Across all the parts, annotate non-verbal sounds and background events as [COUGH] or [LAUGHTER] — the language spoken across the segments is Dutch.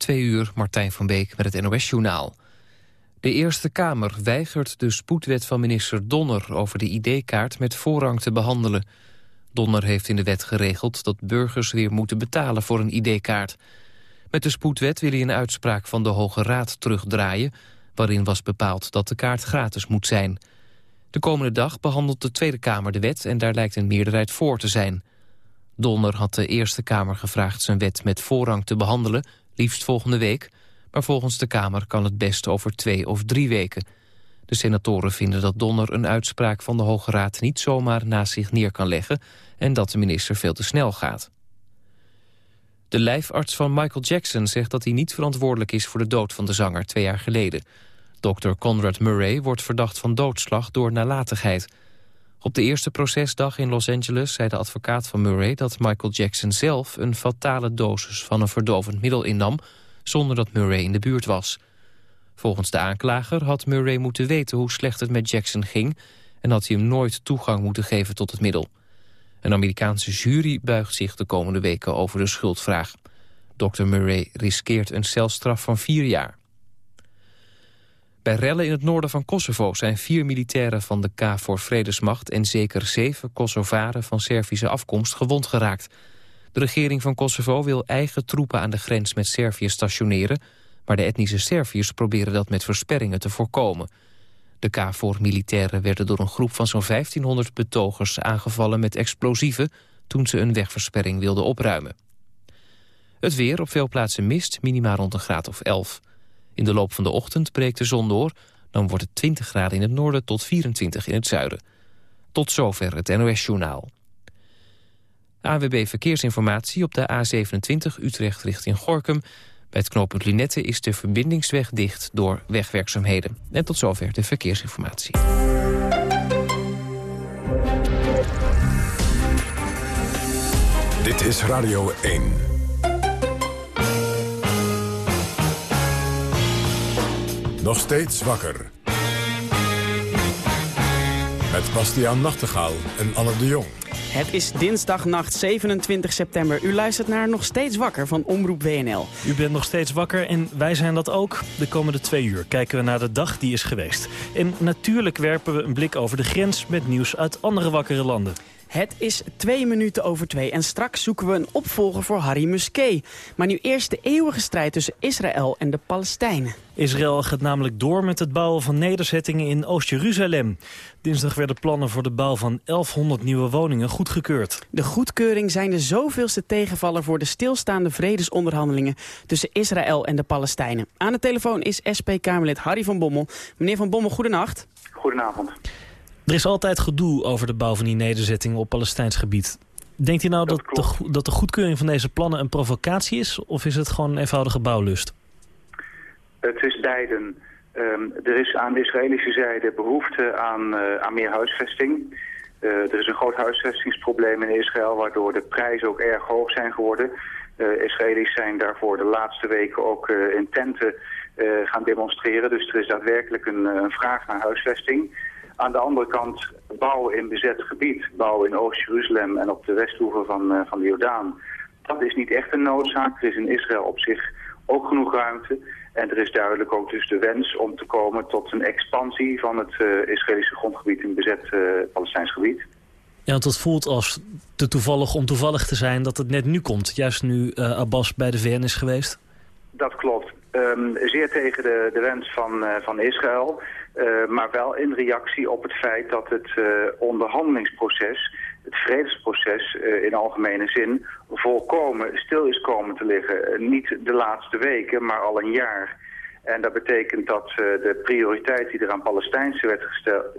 Twee uur, Martijn van Beek met het NOS-journaal. De Eerste Kamer weigert de spoedwet van minister Donner... over de ID-kaart met voorrang te behandelen. Donner heeft in de wet geregeld dat burgers weer moeten betalen voor een ID-kaart. Met de spoedwet wil hij een uitspraak van de Hoge Raad terugdraaien... waarin was bepaald dat de kaart gratis moet zijn. De komende dag behandelt de Tweede Kamer de wet... en daar lijkt een meerderheid voor te zijn. Donner had de Eerste Kamer gevraagd zijn wet met voorrang te behandelen... liefst volgende week, maar volgens de Kamer kan het best over twee of drie weken. De senatoren vinden dat Donner een uitspraak van de Hoge Raad... niet zomaar naast zich neer kan leggen en dat de minister veel te snel gaat. De lijfarts van Michael Jackson zegt dat hij niet verantwoordelijk is... voor de dood van de zanger twee jaar geleden. Dr. Conrad Murray wordt verdacht van doodslag door nalatigheid. Op de eerste procesdag in Los Angeles zei de advocaat van Murray... dat Michael Jackson zelf een fatale dosis van een verdovend middel innam... zonder dat Murray in de buurt was. Volgens de aanklager had Murray moeten weten hoe slecht het met Jackson ging... en had hij hem nooit toegang moeten geven tot het middel. Een Amerikaanse jury buigt zich de komende weken over de schuldvraag. Dr. Murray riskeert een celstraf van vier jaar. Bij rellen in het noorden van Kosovo zijn vier militairen van de KFOR Vredesmacht... en zeker zeven Kosovaren van Servische afkomst gewond geraakt. De regering van Kosovo wil eigen troepen aan de grens met Servië stationeren... maar de etnische Serviërs proberen dat met versperringen te voorkomen. De KFOR-militairen werden door een groep van zo'n 1500 betogers aangevallen met explosieven... toen ze een wegversperring wilden opruimen. Het weer, op veel plaatsen mist, minimaal rond een graad of 11. In de loop van de ochtend breekt de zon door. Dan wordt het 20 graden in het noorden tot 24 in het zuiden. Tot zover het NOS-journaal. AWB Verkeersinformatie op de A27 Utrecht richting Gorkum. Bij het knooppunt Linette is de verbindingsweg dicht door wegwerkzaamheden. En tot zover de verkeersinformatie. Dit is Radio 1. Nog steeds wakker. Met Bastiaan Nachtegaal en Anne de Jong. Het is dinsdagnacht 27 september. U luistert naar Nog Steeds Wakker van Omroep WNL. U bent nog steeds wakker en wij zijn dat ook. De komende twee uur kijken we naar de dag die is geweest. En natuurlijk werpen we een blik over de grens met nieuws uit andere wakkere landen. Het is twee minuten over twee en straks zoeken we een opvolger voor Harry Musquet. Maar nu eerst de eeuwige strijd tussen Israël en de Palestijnen. Israël gaat namelijk door met het bouwen van nederzettingen in Oost-Jeruzalem. Dinsdag werden plannen voor de bouw van 1100 nieuwe woningen goedgekeurd. De goedkeuring zijn de zoveelste tegenvaller voor de stilstaande vredesonderhandelingen tussen Israël en de Palestijnen. Aan de telefoon is SP-Kamerlid Harry van Bommel. Meneer van Bommel, goedenacht. Goedenavond. Er is altijd gedoe over de bouw van die nederzettingen op Palestijns gebied. Denkt u nou dat, dat, de, dat de goedkeuring van deze plannen een provocatie is? Of is het gewoon een eenvoudige bouwlust? Het is beiden. Ehm, er is aan de Israëlische zijde behoefte aan, uh, aan meer huisvesting. Uh, er is een groot huisvestingsprobleem in Israël... waardoor de prijzen ook erg hoog zijn geworden. Uh, Israëli's zijn daarvoor de laatste weken ook in tenten gaan demonstreren. Dus er is daadwerkelijk een, een vraag naar huisvesting... Aan de andere kant bouwen in bezet gebied, bouwen in Oost-Jeruzalem en op de westhoeven van, uh, van de Jordaan. Dat is niet echt een noodzaak. Er is in Israël op zich ook genoeg ruimte. En er is duidelijk ook dus de wens om te komen tot een expansie van het uh, Israëlische grondgebied in bezet uh, Palestijns gebied. Ja, want het voelt als te toevallig om toevallig te zijn dat het net nu komt. Juist nu Abbas bij de VN is geweest. Dat klopt. Um, zeer tegen de, de wens van, van Israël. Uh, maar wel in reactie op het feit dat het uh, onderhandelingsproces, het vredesproces uh, in algemene zin, volkomen stil is komen te liggen. niet de laatste weken, maar al een jaar. En dat betekent dat de prioriteit die er aan Palestijnse werd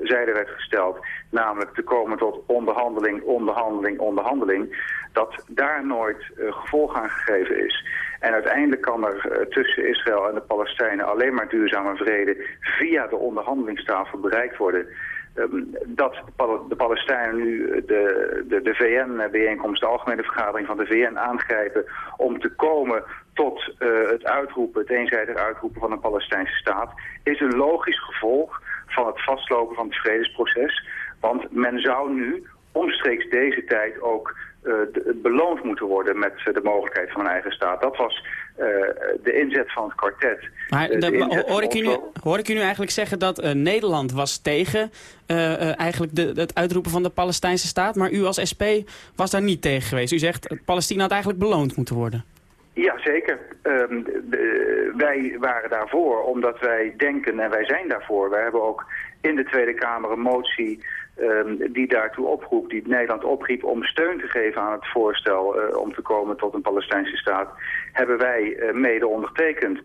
zijde werd gesteld, namelijk te komen tot onderhandeling, onderhandeling, onderhandeling, dat daar nooit gevolg aan gegeven is. En uiteindelijk kan er uh, tussen Israël en de Palestijnen alleen maar duurzame vrede via de onderhandelingstafel bereikt worden. Um, dat de Palestijnen nu de, de, de VN-bijeenkomst, de algemene vergadering van de VN aangrijpen om te komen tot uh, het uitroepen, het eenzijdig uitroepen van een Palestijnse staat, is een logisch gevolg van het vastlopen van het vredesproces. Want men zou nu omstreeks deze tijd ook uh, beloond moeten worden met uh, de mogelijkheid van een eigen staat. Dat was de inzet van het kwartet. Maar, hoor, ik u nu, hoor ik u nu eigenlijk zeggen dat Nederland was tegen eigenlijk de, het uitroepen van de Palestijnse staat, maar u als SP was daar niet tegen geweest. U zegt Palestina had eigenlijk beloond moeten worden. Ja, zeker. Ehm, wij waren daarvoor omdat wij denken, en wij zijn daarvoor. Wij hebben ook in de Tweede Kamer een motie um, die daartoe oproept, die Nederland opriep om steun te geven aan het voorstel uh, om te komen tot een Palestijnse staat, hebben wij uh, mede ondertekend.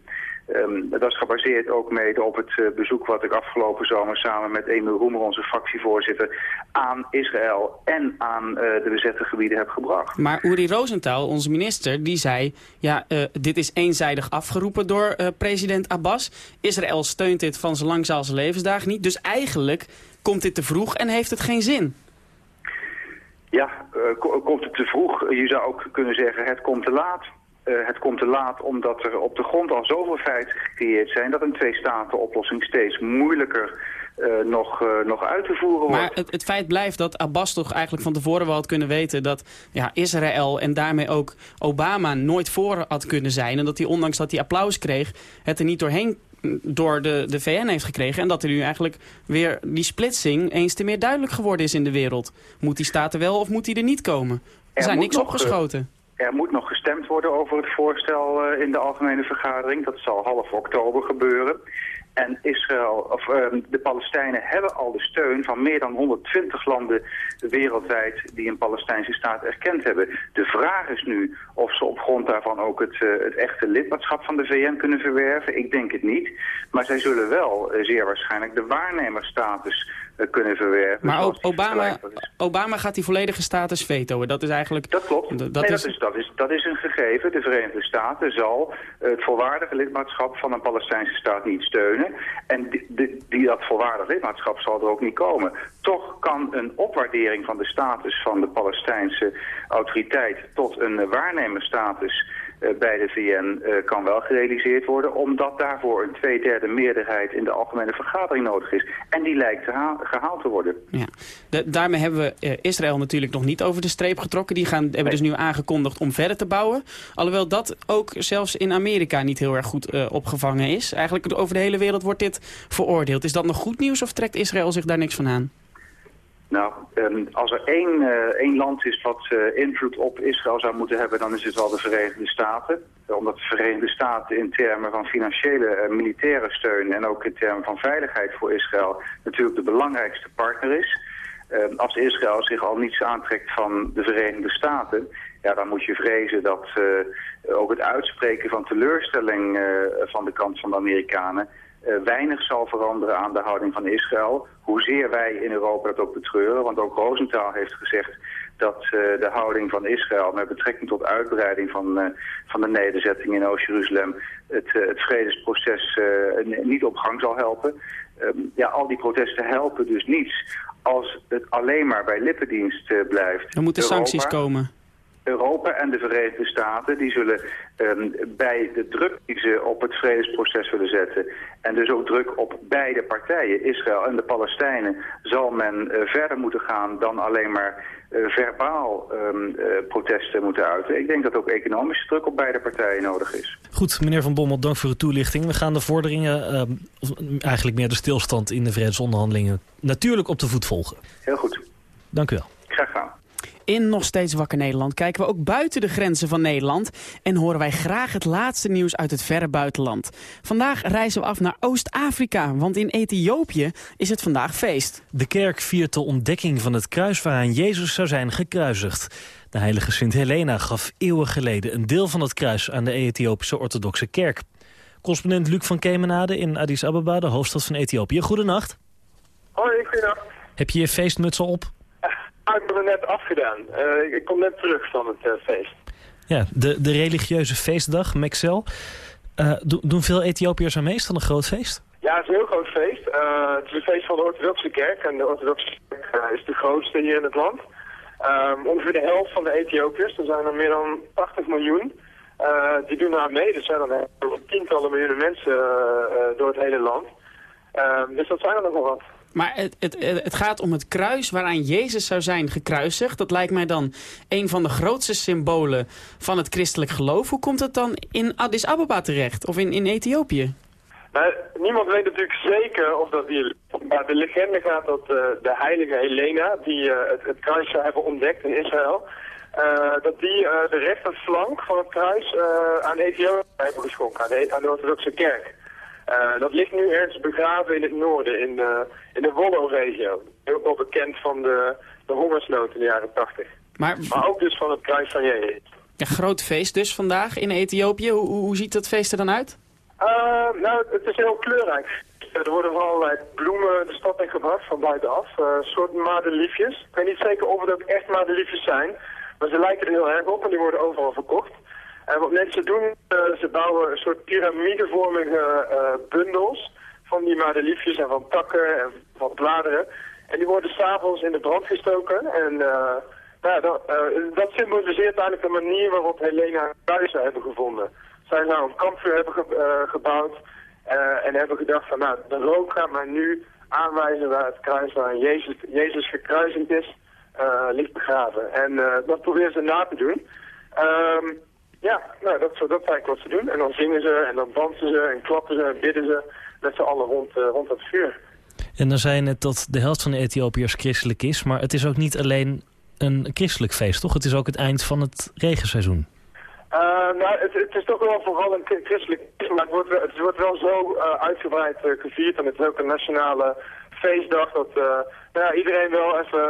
Um, dat is gebaseerd ook mede op het uh, bezoek wat ik afgelopen zomer samen met Emil Roemer, onze fractievoorzitter, aan Israël en aan uh, de bezette gebieden heb gebracht. Maar Uri Rosenthal, onze minister, die zei, ja, uh, dit is eenzijdig afgeroepen door president Abbas. Israël steunt dit van zo lang als levensdagen niet. Dus eigenlijk komt dit te vroeg en heeft het geen zin. Ja, komt het te vroeg? Je zou ook kunnen zeggen, het komt te laat. Uh, het komt te laat omdat er op de grond al zoveel feiten gecreëerd zijn... dat een twee-staten-oplossing steeds moeilijker uh, nog, uh, nog uit te voeren wordt. Maar het, het, feit blijft dat Abbas toch eigenlijk van tevoren wel had kunnen weten... dat ja, Israël en daarmee ook Obama nooit voor had kunnen zijn... en dat hij ondanks dat hij applaus kreeg... het er niet doorheen door de, de VN heeft gekregen. En dat er nu eigenlijk weer die splitsing eens te meer duidelijk geworden is in de wereld. Moet die staten wel of moet die er niet komen? Er, er zijn niks opgeschoten. Er moet nog gestemd worden over het voorstel uh, in de algemene vergadering. Dat zal half oktober gebeuren. En Israël, of, uh, de Palestijnen hebben al de steun van meer dan 120 landen wereldwijd die een Palestijnse staat erkend hebben. De vraag is nu of ze op grond daarvan ook het, uh, het echte lidmaatschap van de VN kunnen verwerven. Ik denk het niet. Maar zij zullen wel uh, zeer waarschijnlijk de waarnemerstatus uh, kunnen verwerven. Maar Obama, Obama gaat die volledige status vetoen. Dat is eigenlijk... Dat klopt. Dat, nee, is... Dat, is, dat, is, dat is een gegeven. De Verenigde Staten zal het volwaardige lidmaatschap van een Palestijnse staat niet steunen. En die, die, die, dat volwaardig lidmaatschap zal er ook niet komen. Toch kan een opwaardering van de status van de Palestijnse autoriteit tot een waarnemerstatus bij de VN uh, kan wel gerealiseerd worden, omdat daarvoor een tweederde meerderheid in de algemene vergadering nodig is. En die lijkt gehaald te worden. Ja. De, daarmee hebben we uh, Israël natuurlijk nog niet over de streep getrokken. Die gaan, hebben nee. dus nu aangekondigd om verder te bouwen. Alhoewel dat ook zelfs in Amerika niet heel erg goed opgevangen is. Eigenlijk over de hele wereld wordt dit veroordeeld. Is dat nog goed nieuws of trekt Israël zich daar niks van aan? Nou, um, als er één, uh, één land is wat uh, invloed op Israël zou moeten hebben, dan is het wel de Verenigde Staten. Omdat de Verenigde Staten in termen van financiële en uh, militaire steun en ook in termen van veiligheid voor Israël natuurlijk de belangrijkste partner is. Um, als Israël zich al niets aantrekt van de Verenigde Staten, ja, dan moet je vrezen dat ook het uitspreken van teleurstelling van de kant van de Amerikanen weinig zal veranderen aan de houding van Israël. Hoezeer wij in Europa dat ook betreuren. Want ook Rosenthal heeft gezegd dat uh, de houding van Israël met betrekking tot uitbreiding van, uh, van de nederzetting in Oost-Jeruzalem het, het vredesproces niet op gang zal helpen. Um, ja, al die protesten helpen dus niets als het alleen maar bij lippendienst blijft. Er moeten Europa, sancties komen. Europa en de Verenigde Staten die zullen um, bij de druk die ze op het vredesproces willen zetten... en dus ook druk op beide partijen, Israël en de Palestijnen... zal men uh, verder moeten gaan dan alleen maar uh, verbaal um, uh, protesten moeten uiten. Ik denk dat ook economische druk op beide partijen nodig is. Goed, meneer Van Bommel, dank voor uw toelichting. We gaan de vorderingen, uh, eigenlijk meer de stilstand in de vredesonderhandelingen... natuurlijk op de voet volgen. Heel goed. Dank u wel. Graag gedaan. In Nog Steeds Wakker Nederland kijken we ook buiten de grenzen van Nederland... en horen wij graag het laatste nieuws uit het verre buitenland. Vandaag reizen we af naar Oost-Afrika, want in Ethiopië is het vandaag feest. De kerk viert de ontdekking van het kruis waaraan Jezus zou zijn gekruisigd. De heilige Sint Helena gaf eeuwen geleden een deel van het kruis aan de Ethiopische orthodoxe kerk. Correspondent Luc van Kemenade in Addis Ababa, de hoofdstad van Ethiopië. Goedenacht. Hoi, goedenacht. Heb je je feestmuts al op? Ik heb het net afgedaan. Uh, ik kom net terug van het uh, feest. Ja, de, de religieuze feestdag, Mexel. Uh, do, doen veel Ethiopiërs aan mee? Is dat een groot feest? Ja, het is een heel groot feest. het is een feest van de orthodoxe kerk. En de orthodoxe kerk is de grootste hier in het land. Um, ongeveer de helft van de Ethiopiërs, er zijn er meer dan 80 miljoen, die doen aan mee. Er zijn dan tientallen miljoenen mensen door het hele land. Um, dus dat zijn er nogal wat. Maar het, het, het gaat om het kruis waaraan Jezus zou zijn gekruisigd. Dat lijkt mij dan een van de grootste symbolen van het christelijk geloof. Hoe komt het dan in Addis Ababa terecht? Of in, in Ethiopië? Nou, niemand weet natuurlijk zeker of dat die... Maar de legende gaat dat uh, de heilige Helena, die uh, het, kruis zou hebben ontdekt in Israël... Uh, dat die de rechterflank van het kruis aan Ethiopië hebben geschonken, aan de, aan de orthodoxe kerk. Dat ligt nu ergens begraven in het noorden, in, in de Wollo-regio. Heel wel bekend van de, de hongersnood in de jaren 80. Maar, maar ook dus van het kruis van Jezus. Ja, groot feest dus vandaag in Ethiopië. Hoe, hoe ziet dat feest er dan uit? Uh, nou, het is heel kleurrijk. Er worden van allerlei bloemen de stad in gebracht van buitenaf. Uh, een soort madeliefjes. Ik weet niet zeker of het ook echt madeliefjes zijn. Maar ze lijken er heel erg op en die worden overal verkocht. En wat mensen doen, uh, ze bouwen een soort piramidevormige bundels van die madeliefjes en van takken en van bladeren. En die worden s'avonds in de brand gestoken. En nou, dat, dat symboliseert eigenlijk de manier waarop Helena thuis hebben gevonden. Zij zou een kampvuur hebben gebouwd en hebben gedacht van nou, de rook gaat maar nu aanwijzen waar het kruis waar Jezus, Jezus gekruisigd is, ligt begraven. En dat proberen ze na te doen. Um, ja, nou, dat, dat is eigenlijk wat ze doen. En dan zingen ze en dan dansen ze en klappen ze en bidden ze met z'n allen rond, rond het vuur. En dan zei je net dat de helft van de Ethiopiërs christelijk is, maar het is ook niet alleen een christelijk feest, toch? Het is ook het eind van het regenseizoen. Uh, nou, het, het, is toch wel vooral een christelijk maar het wordt, het wordt wel zo uh, uitgebreid uh, gevierd. En het is ook een nationale feestdag dat nou ja, iedereen wel even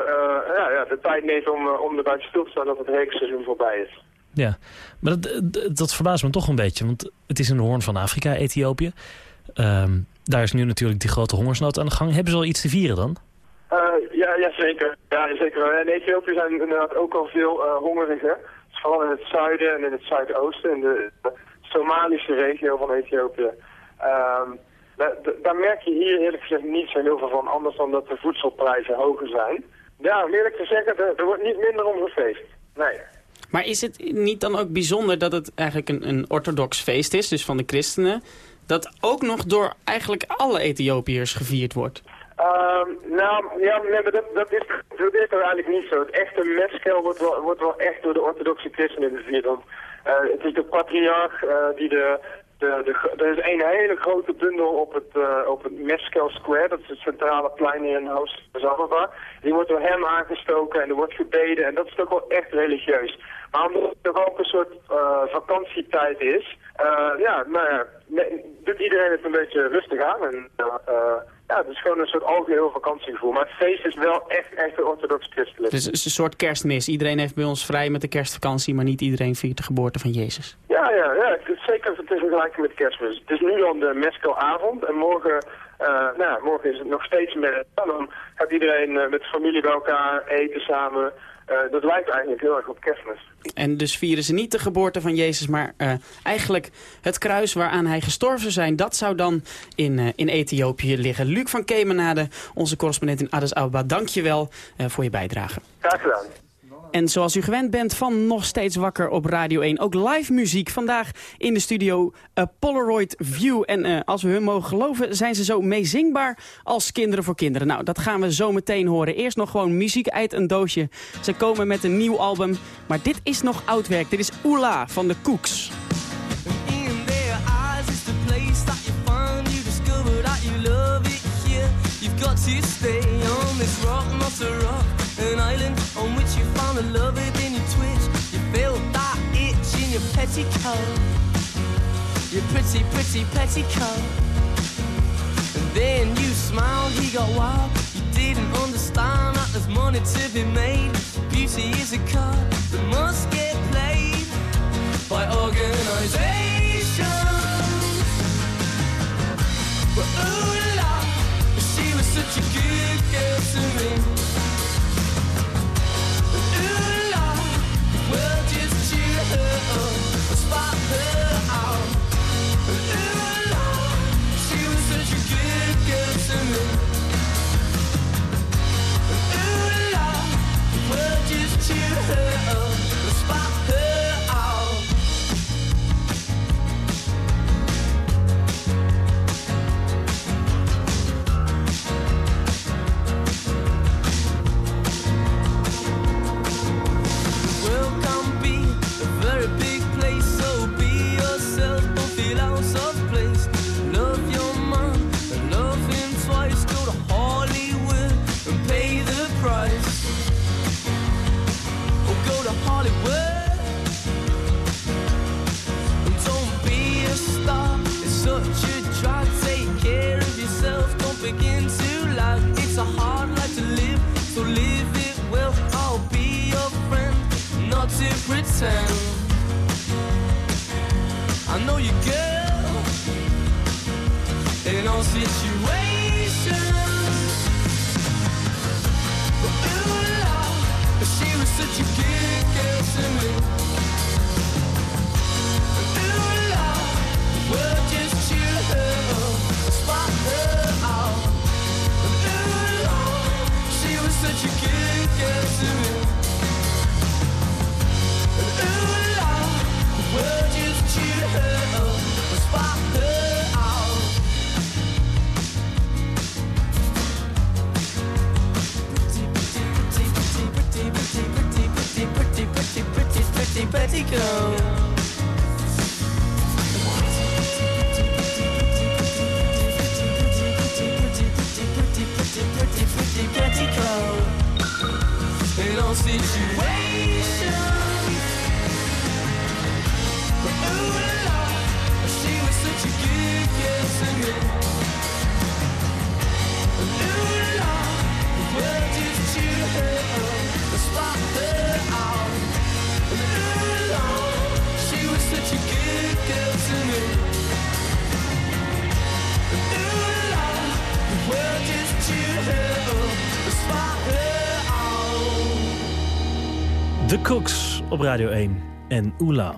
ja, ja, de tijd neemt om, om erbij stil te staan dat het regenseizoen voorbij is. Ja, maar dat, dat verbaast me toch een beetje, want het is in de hoorn van Afrika, Ethiopië. Um, daar is nu natuurlijk die grote hongersnood aan de gang. Hebben ze al iets te vieren dan? ja, ja, zeker. Ja, zeker. In Ethiopië zijn inderdaad ook al veel hongerigen vooral in het zuiden en in het zuidoosten, in de, Somalische regio van Ethiopië. Um, daar merk je hier eerlijk gezegd niet zo heel veel van, anders dan dat de voedselprijzen hoger zijn. Ja, om eerlijk te zeggen, er, er wordt niet minder om gefeest. Nee. Maar is het niet dan ook bijzonder dat het eigenlijk een, een orthodox feest is, dus van de christenen, dat ook nog door eigenlijk alle Ethiopiërs gevierd wordt? Uh, nou, ja, nee, maar dat, dat, is, dat is er eigenlijk niet zo. Het echte meskel wordt wel, wordt wel echt door de orthodoxe christenen gevierd. Uh, het is de patriarch uh, die de, de, de, er is een hele grote bundel op het, uh, op het Meskel Square, dat is het centrale plein in Oost-Zababa. Die wordt door hem aangestoken en er wordt gebeden en dat is toch wel echt religieus. Maar omdat het toch ook een soort uh, vakantietijd is, uh, ja, nou ja, doet iedereen het een beetje rustig aan en ja, het is gewoon een soort algeheel vakantiegevoel. Maar het feest is wel echt, echt orthodox christelijk. Dus het is een soort kerstmis. Iedereen heeft bij ons vrij met de kerstvakantie, maar niet iedereen viert de geboorte van Jezus. Ja, ja, ja. Het is zeker te vergelijken met kerstmis. Het is nu dan de meskelavond en morgen, nou, morgen is het nog steeds met. Dan gaat iedereen uh, met de familie bij elkaar eten samen. Uh, dat lijkt eigenlijk heel erg op kerstmis. En dus vieren ze niet de geboorte van Jezus, maar eigenlijk het kruis waaraan hij gestorven zijn. Dat zou dan in, in Ethiopië liggen. Luc van Kemenade, onze correspondent in Addis Ababa, dank je wel voor je bijdrage. Graag gedaan. En zoals u gewend bent van Nog Steeds Wakker op Radio 1. Ook live muziek. Vandaag in de studio A Polaroid View. En uh, als we hun mogen geloven zijn ze zo meezingbaar als Kinderen voor Kinderen. Nou, dat gaan we zo meteen horen. Eerst nog gewoon muziek uit een doosje. Ze komen met een nieuw album. Maar dit is nog oud werk. Dit is Oela van de Koeks. Got to stay on this rock, not a rock, an island on which you found a lover, then you twitch, you feel that itch in your petticoat, your pretty, pretty petticoat. And then you smiled, he got wild, you didn't understand that there's money to be made. Beauty is a card that must get played by organization. But ooh such a good girl to me. De Cooks op Radio 1 en Oela.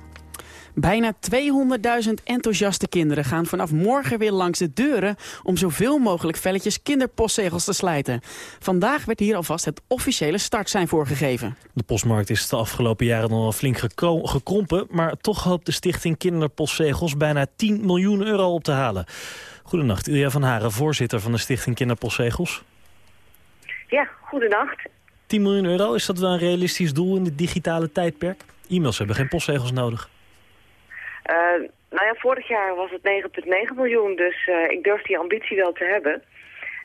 Bijna 200.000 enthousiaste kinderen gaan vanaf morgen weer langs de deuren... om zoveel mogelijk velletjes kinderpostzegels te slijten. Vandaag werd hier alvast het officiële startsein voor gegeven. De postmarkt is de afgelopen jaren nog wel flink gekro- gekrompen... maar toch hoopt de stichting Kinderpostzegels bijna 10 miljoen euro op te halen. Goedenacht, Ilja van Haren, voorzitter van de stichting Kinderpostzegels. Ja, goedenacht. 10 miljoen euro, is dat wel een realistisch doel in dit digitale tijdperk? E-mails hebben geen postzegels nodig. Eh, nou ja, vorig jaar was het 9,9 miljoen, dus eh, ik durf die ambitie wel te hebben.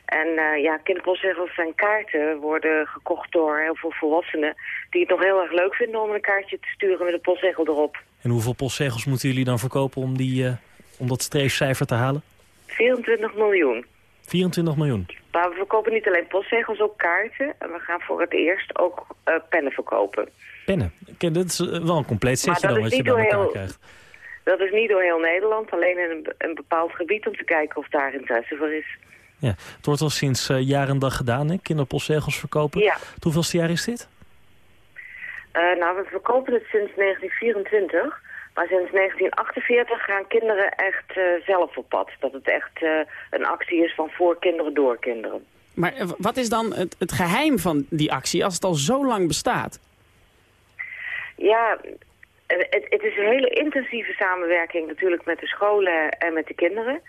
En eh, ja, kinderpostzegels en kaarten worden gekocht door heel veel volwassenen... die het nog heel erg leuk vinden om een kaartje te sturen met een postzegel erop. En hoeveel postzegels moeten jullie dan verkopen om, die, om dat streefcijfer te halen? 24 miljoen. 24 miljoen. Maar we verkopen niet alleen postzegels, ook kaarten. En we gaan voor het eerst ook eh, pennen verkopen. Pennen. Dat is eh, wel een compleet setje dat dan wat je bij elkaar heel- krijgt. Dat is niet door heel Nederland, alleen in een, bepaald gebied... om te kijken of daar interesse voor is. Ja. Het wordt al sinds eh, jaar en dag gedaan, hè? kinderpostzegels verkopen. Ja. Het hoeveelste jaar is dit? Nou, we verkopen het sinds 1924. Maar sinds 1948 gaan kinderen echt eh, zelf op pad. Dat het echt eh, een actie is van voor kinderen door kinderen. Maar eh, wat is dan het, het geheim van die actie als het al zo lang bestaat? Ja, het, het is een hele intensieve samenwerking natuurlijk met de scholen en met de kinderen.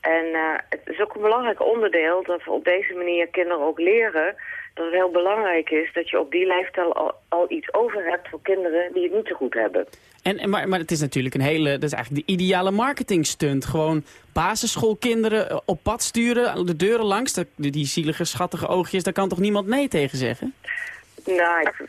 En het is ook een belangrijk onderdeel dat we op deze manier kinderen ook leren... dat het heel belangrijk is dat je op die leeftijd al, al iets over hebt voor kinderen die het niet zo goed hebben. En, en, maar, maar het is natuurlijk een hele, dat is eigenlijk de ideale marketingstunt. Gewoon basisschoolkinderen eh, op pad sturen, de deuren langs. Die zielige, schattige oogjes, daar kan toch niemand nee tegen zeggen? Nou, ik,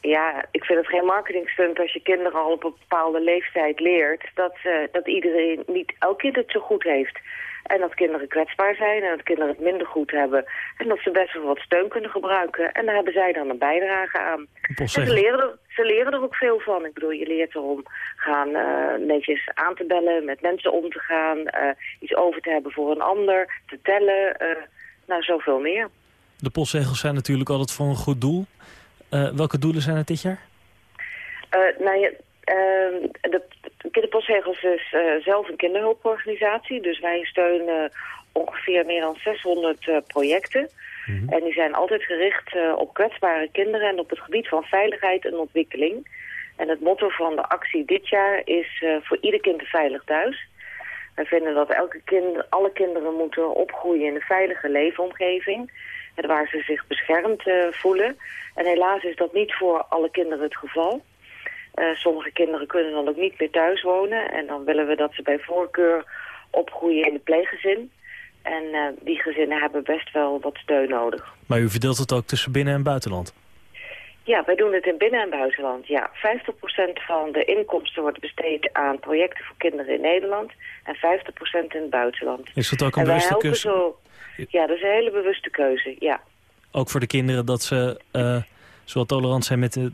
ja, ik vind het geen marketingstunt als je kinderen al op een bepaalde leeftijd leert... dat, eh, dat iedereen, niet elk kind het zo goed heeft. En dat kinderen kwetsbaar zijn en dat kinderen het minder goed hebben. En dat ze best wel wat steun kunnen gebruiken. En daar hebben zij dan een bijdrage aan. En ze leren, er, ze leren er ook veel van. Ik bedoel, je leert erom gaan eh, netjes aan te bellen, met mensen om te gaan... eh, iets over te hebben voor een ander, te tellen, eh, nou, zoveel meer. De postzegels zijn natuurlijk altijd voor een goed doel. Welke doelen zijn het dit jaar? Nou ehm, de Kinderpostzegels is eh, zelf een kinderhulporganisatie. Dus wij steunen ongeveer meer dan 600 eh, projecten. En die zijn altijd gericht eh, op kwetsbare kinderen en op het gebied van veiligheid en ontwikkeling. En het motto van de actie dit jaar is voor ieder kind een veilig thuis. Wij vinden dat elke kind, alle kinderen moeten opgroeien in een veilige leefomgeving. Waar ze zich beschermd voelen. En helaas is dat niet voor alle kinderen het geval. Eh, sommige kinderen kunnen dan ook niet meer thuis wonen. En dan willen we dat ze bij voorkeur opgroeien in een pleeggezin. En eh, die gezinnen hebben best wel wat steun nodig. Maar u verdeelt het ook tussen binnen- en buitenland. Ja, wij doen het in binnen- en buitenland. Ja, 50% van de inkomsten wordt besteed aan projecten voor kinderen in Nederland en 50% in het buitenland. Is dat ook een bewuste keuze? zo... Ja, dat is een hele bewuste keuze, ja. Ook voor de kinderen dat ze eh, zowel tolerant zijn met, de,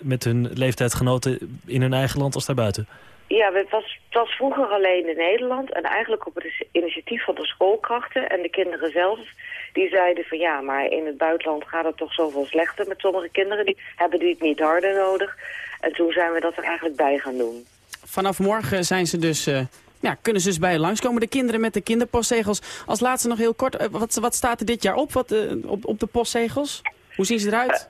met hun leeftijdsgenoten in hun eigen land als daarbuiten? Ja, het was, het was vroeger alleen in Nederland en eigenlijk op het initiatief van de schoolkrachten en de kinderen zelf. Die zeiden van ja, maar in het buitenland gaat het toch zoveel slechter met sommige kinderen. Die hebben die het niet harder nodig. En toen zijn we dat er eigenlijk bij gaan doen. Vanaf morgen zijn ze dus, eh, ja, kunnen ze dus bij je langskomen. De kinderen met de kinderpostzegels. Als laatste nog heel kort, eh, wat, wat staat er dit jaar op, wat, eh, op, op de postzegels? Hoe zien ze eruit?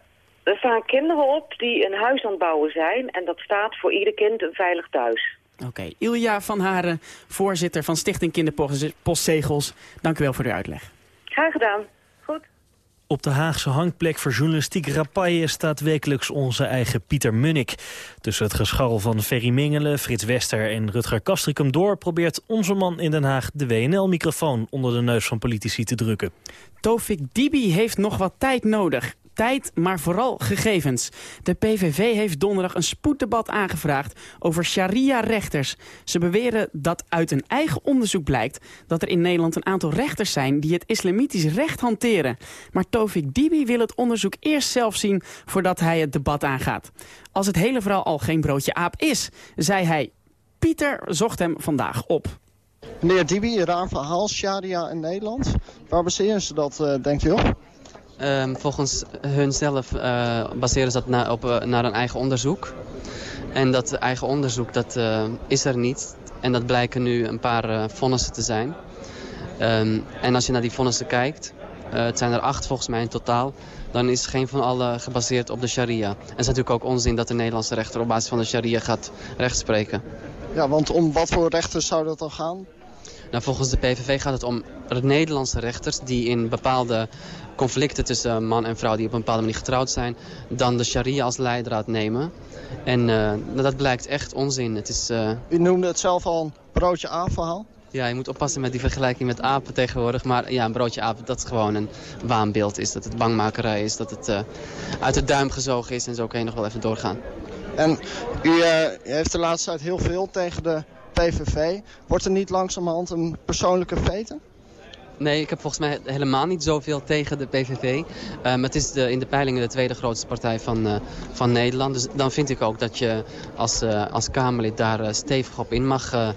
Er staan kinderen op die een huis aan het bouwen zijn en dat staat voor ieder kind een veilig thuis. Oké, Ilja van Haren, voorzitter van Stichting Kinderpostzegels. Dank u wel voor uw uitleg. Graag gedaan. Goed. Op de Haagse hangplek voor journalistiek Rapaille staat wekelijks onze eigen Pieter Munnik. Tussen het gescharrel van Ferry Mingelen, Frits Wester en Rutger Kastrikum door... probeert onze man in Den Haag de WNL-microfoon onder de neus van politici te drukken. Tofik Dibi heeft nog wat tijd nodig. Tijd, maar vooral gegevens. De PVV heeft donderdag een spoeddebat aangevraagd over sharia-rechters. Ze beweren dat uit een eigen onderzoek blijkt dat er in Nederland een aantal rechters zijn die het islamitisch recht hanteren. Maar Tofik Dibi wil het onderzoek eerst zelf zien voordat hij het debat aangaat. Als het hele verhaal al geen broodje aap is, zei hij... Pieter zocht hem vandaag op. Meneer Dibi, raar verhaal, sharia in Nederland. Waar baseren ze dat, uh, denkt u op? Um, volgens hunzelf uh, baseren ze dat na, op, uh, naar een eigen onderzoek. En dat eigen onderzoek dat, uh, is er niet. En dat blijken nu een paar vonnissen te zijn. Um, en als je naar die vonnissen kijkt, het zijn er acht volgens mij in totaal... dan is geen van alle gebaseerd op de sharia. En het is natuurlijk ook onzin dat de Nederlandse rechter op basis van de sharia gaat rechtspreken. Ja, want om wat voor rechters zou dat dan gaan? Nou, volgens de PVV gaat het om Nederlandse rechters die in bepaalde conflicten tussen man en vrouw die op een bepaalde manier getrouwd zijn, dan de sharia als leidraad nemen. En uh, dat blijkt echt onzin. Het is, uh... U noemde het zelf al een broodje aap verhaal. Ja, je moet oppassen met die vergelijking met apen tegenwoordig. Maar ja, een broodje aap, dat is gewoon een waanbeeld is. Dat het bangmakerij is, dat het uh, uit de duim gezogen is. En zo kan je nog wel even doorgaan. En u heeft de laatste tijd heel veel tegen de PVV. Wordt er niet langzamerhand een persoonlijke veten? Nee, ik heb volgens mij helemaal niet zoveel tegen de PVV. Maar het is de, in de peilingen de tweede grootste partij van, uh, van Nederland. Dus dan vind ik ook dat je als, uh, als Kamerlid daar stevig op in mag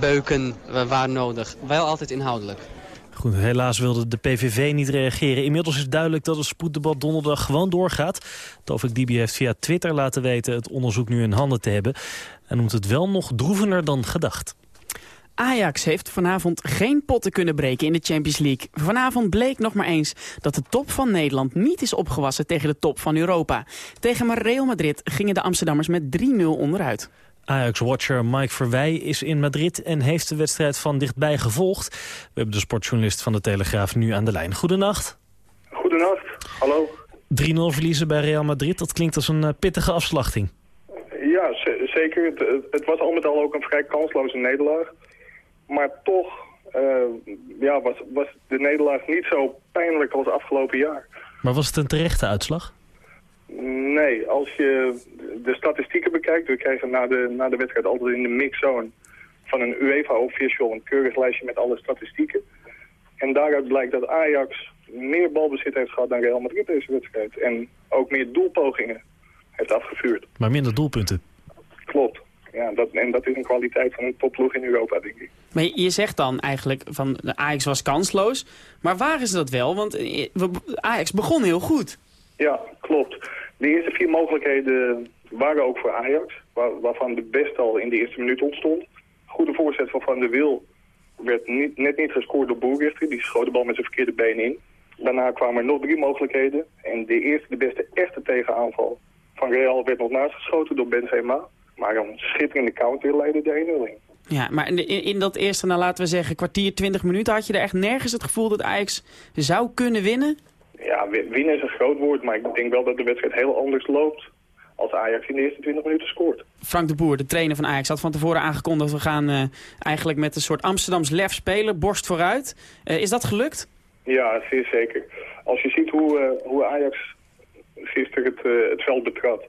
beuken waar nodig. Wel altijd inhoudelijk. Goed, helaas wilde de PVV niet reageren. Inmiddels is duidelijk dat het spoeddebat donderdag gewoon doorgaat. Tovik Dibi heeft via Twitter laten weten het onderzoek nu in handen te hebben. En noemt het wel nog droevender dan gedacht. Ajax heeft vanavond geen potten kunnen breken in de Champions League. Vanavond bleek nog maar eens dat de top van Nederland niet is opgewassen tegen de top van Europa. Tegen Real Madrid gingen de Amsterdammers met 3-0 onderuit. Ajax-watcher Mike Verwij is in Madrid en heeft de wedstrijd van dichtbij gevolgd. We hebben de sportjournalist van de Telegraaf nu aan de lijn. Goedenacht. Goedenacht, hallo. 3-0 verliezen bij Real Madrid, dat klinkt als een pittige afslachting. Ja, zeker. Het, het, was al met al ook een vrij kansloze nederlaag. Maar toch uh, ja, was, was de nederlaag niet zo pijnlijk als afgelopen jaar. Maar was het een terechte uitslag? Nee, als je de statistieken bekijkt... we krijgen na de, na de wedstrijd altijd in de mixzone van een UEFA-official... een keurig lijstje met alle statistieken. En daaruit blijkt dat Ajax meer balbezit heeft gehad dan Real Madrid deze wedstrijd. En ook meer doelpogingen heeft afgevuurd. Maar minder doelpunten? Klopt. Ja, dat, en dat is een kwaliteit van een topploeg in Europa, denk ik. Maar je zegt dan eigenlijk van de Ajax was kansloos. Maar waar is dat wel? Want Ajax begon heel goed. Ja, klopt. De eerste vier mogelijkheden waren ook voor Ajax. Waar, waarvan de best al in de eerste minuut ontstond. Goede voorzet van Van der Wil werd niet, net niet gescoord door Boerrichter. Die schoot de bal met zijn verkeerde been in. Daarna kwamen er nog drie mogelijkheden. En de eerste, de beste echte tegenaanval van Real werd nog naast geschoten door Benzema. Maar een schitterende counter leidde de 1-0 in. Ja, maar in, in, dat eerste, nou laten we zeggen, kwartier, 20 minuten... had je er echt nergens het gevoel dat Ajax zou kunnen winnen? Ja, winnen is een groot woord, maar ik denk wel dat de wedstrijd heel anders loopt... als Ajax in de eerste 20 minuten scoort. Frank de Boer, de trainer van Ajax, had van tevoren aangekondigd... we gaan uh, eigenlijk met een soort Amsterdams lef spelen, borst vooruit. Uh, is dat gelukt? Ja, zeer zeker. Als je ziet hoe, uh, hoe Ajax gisteren het, eh, het veld betrad.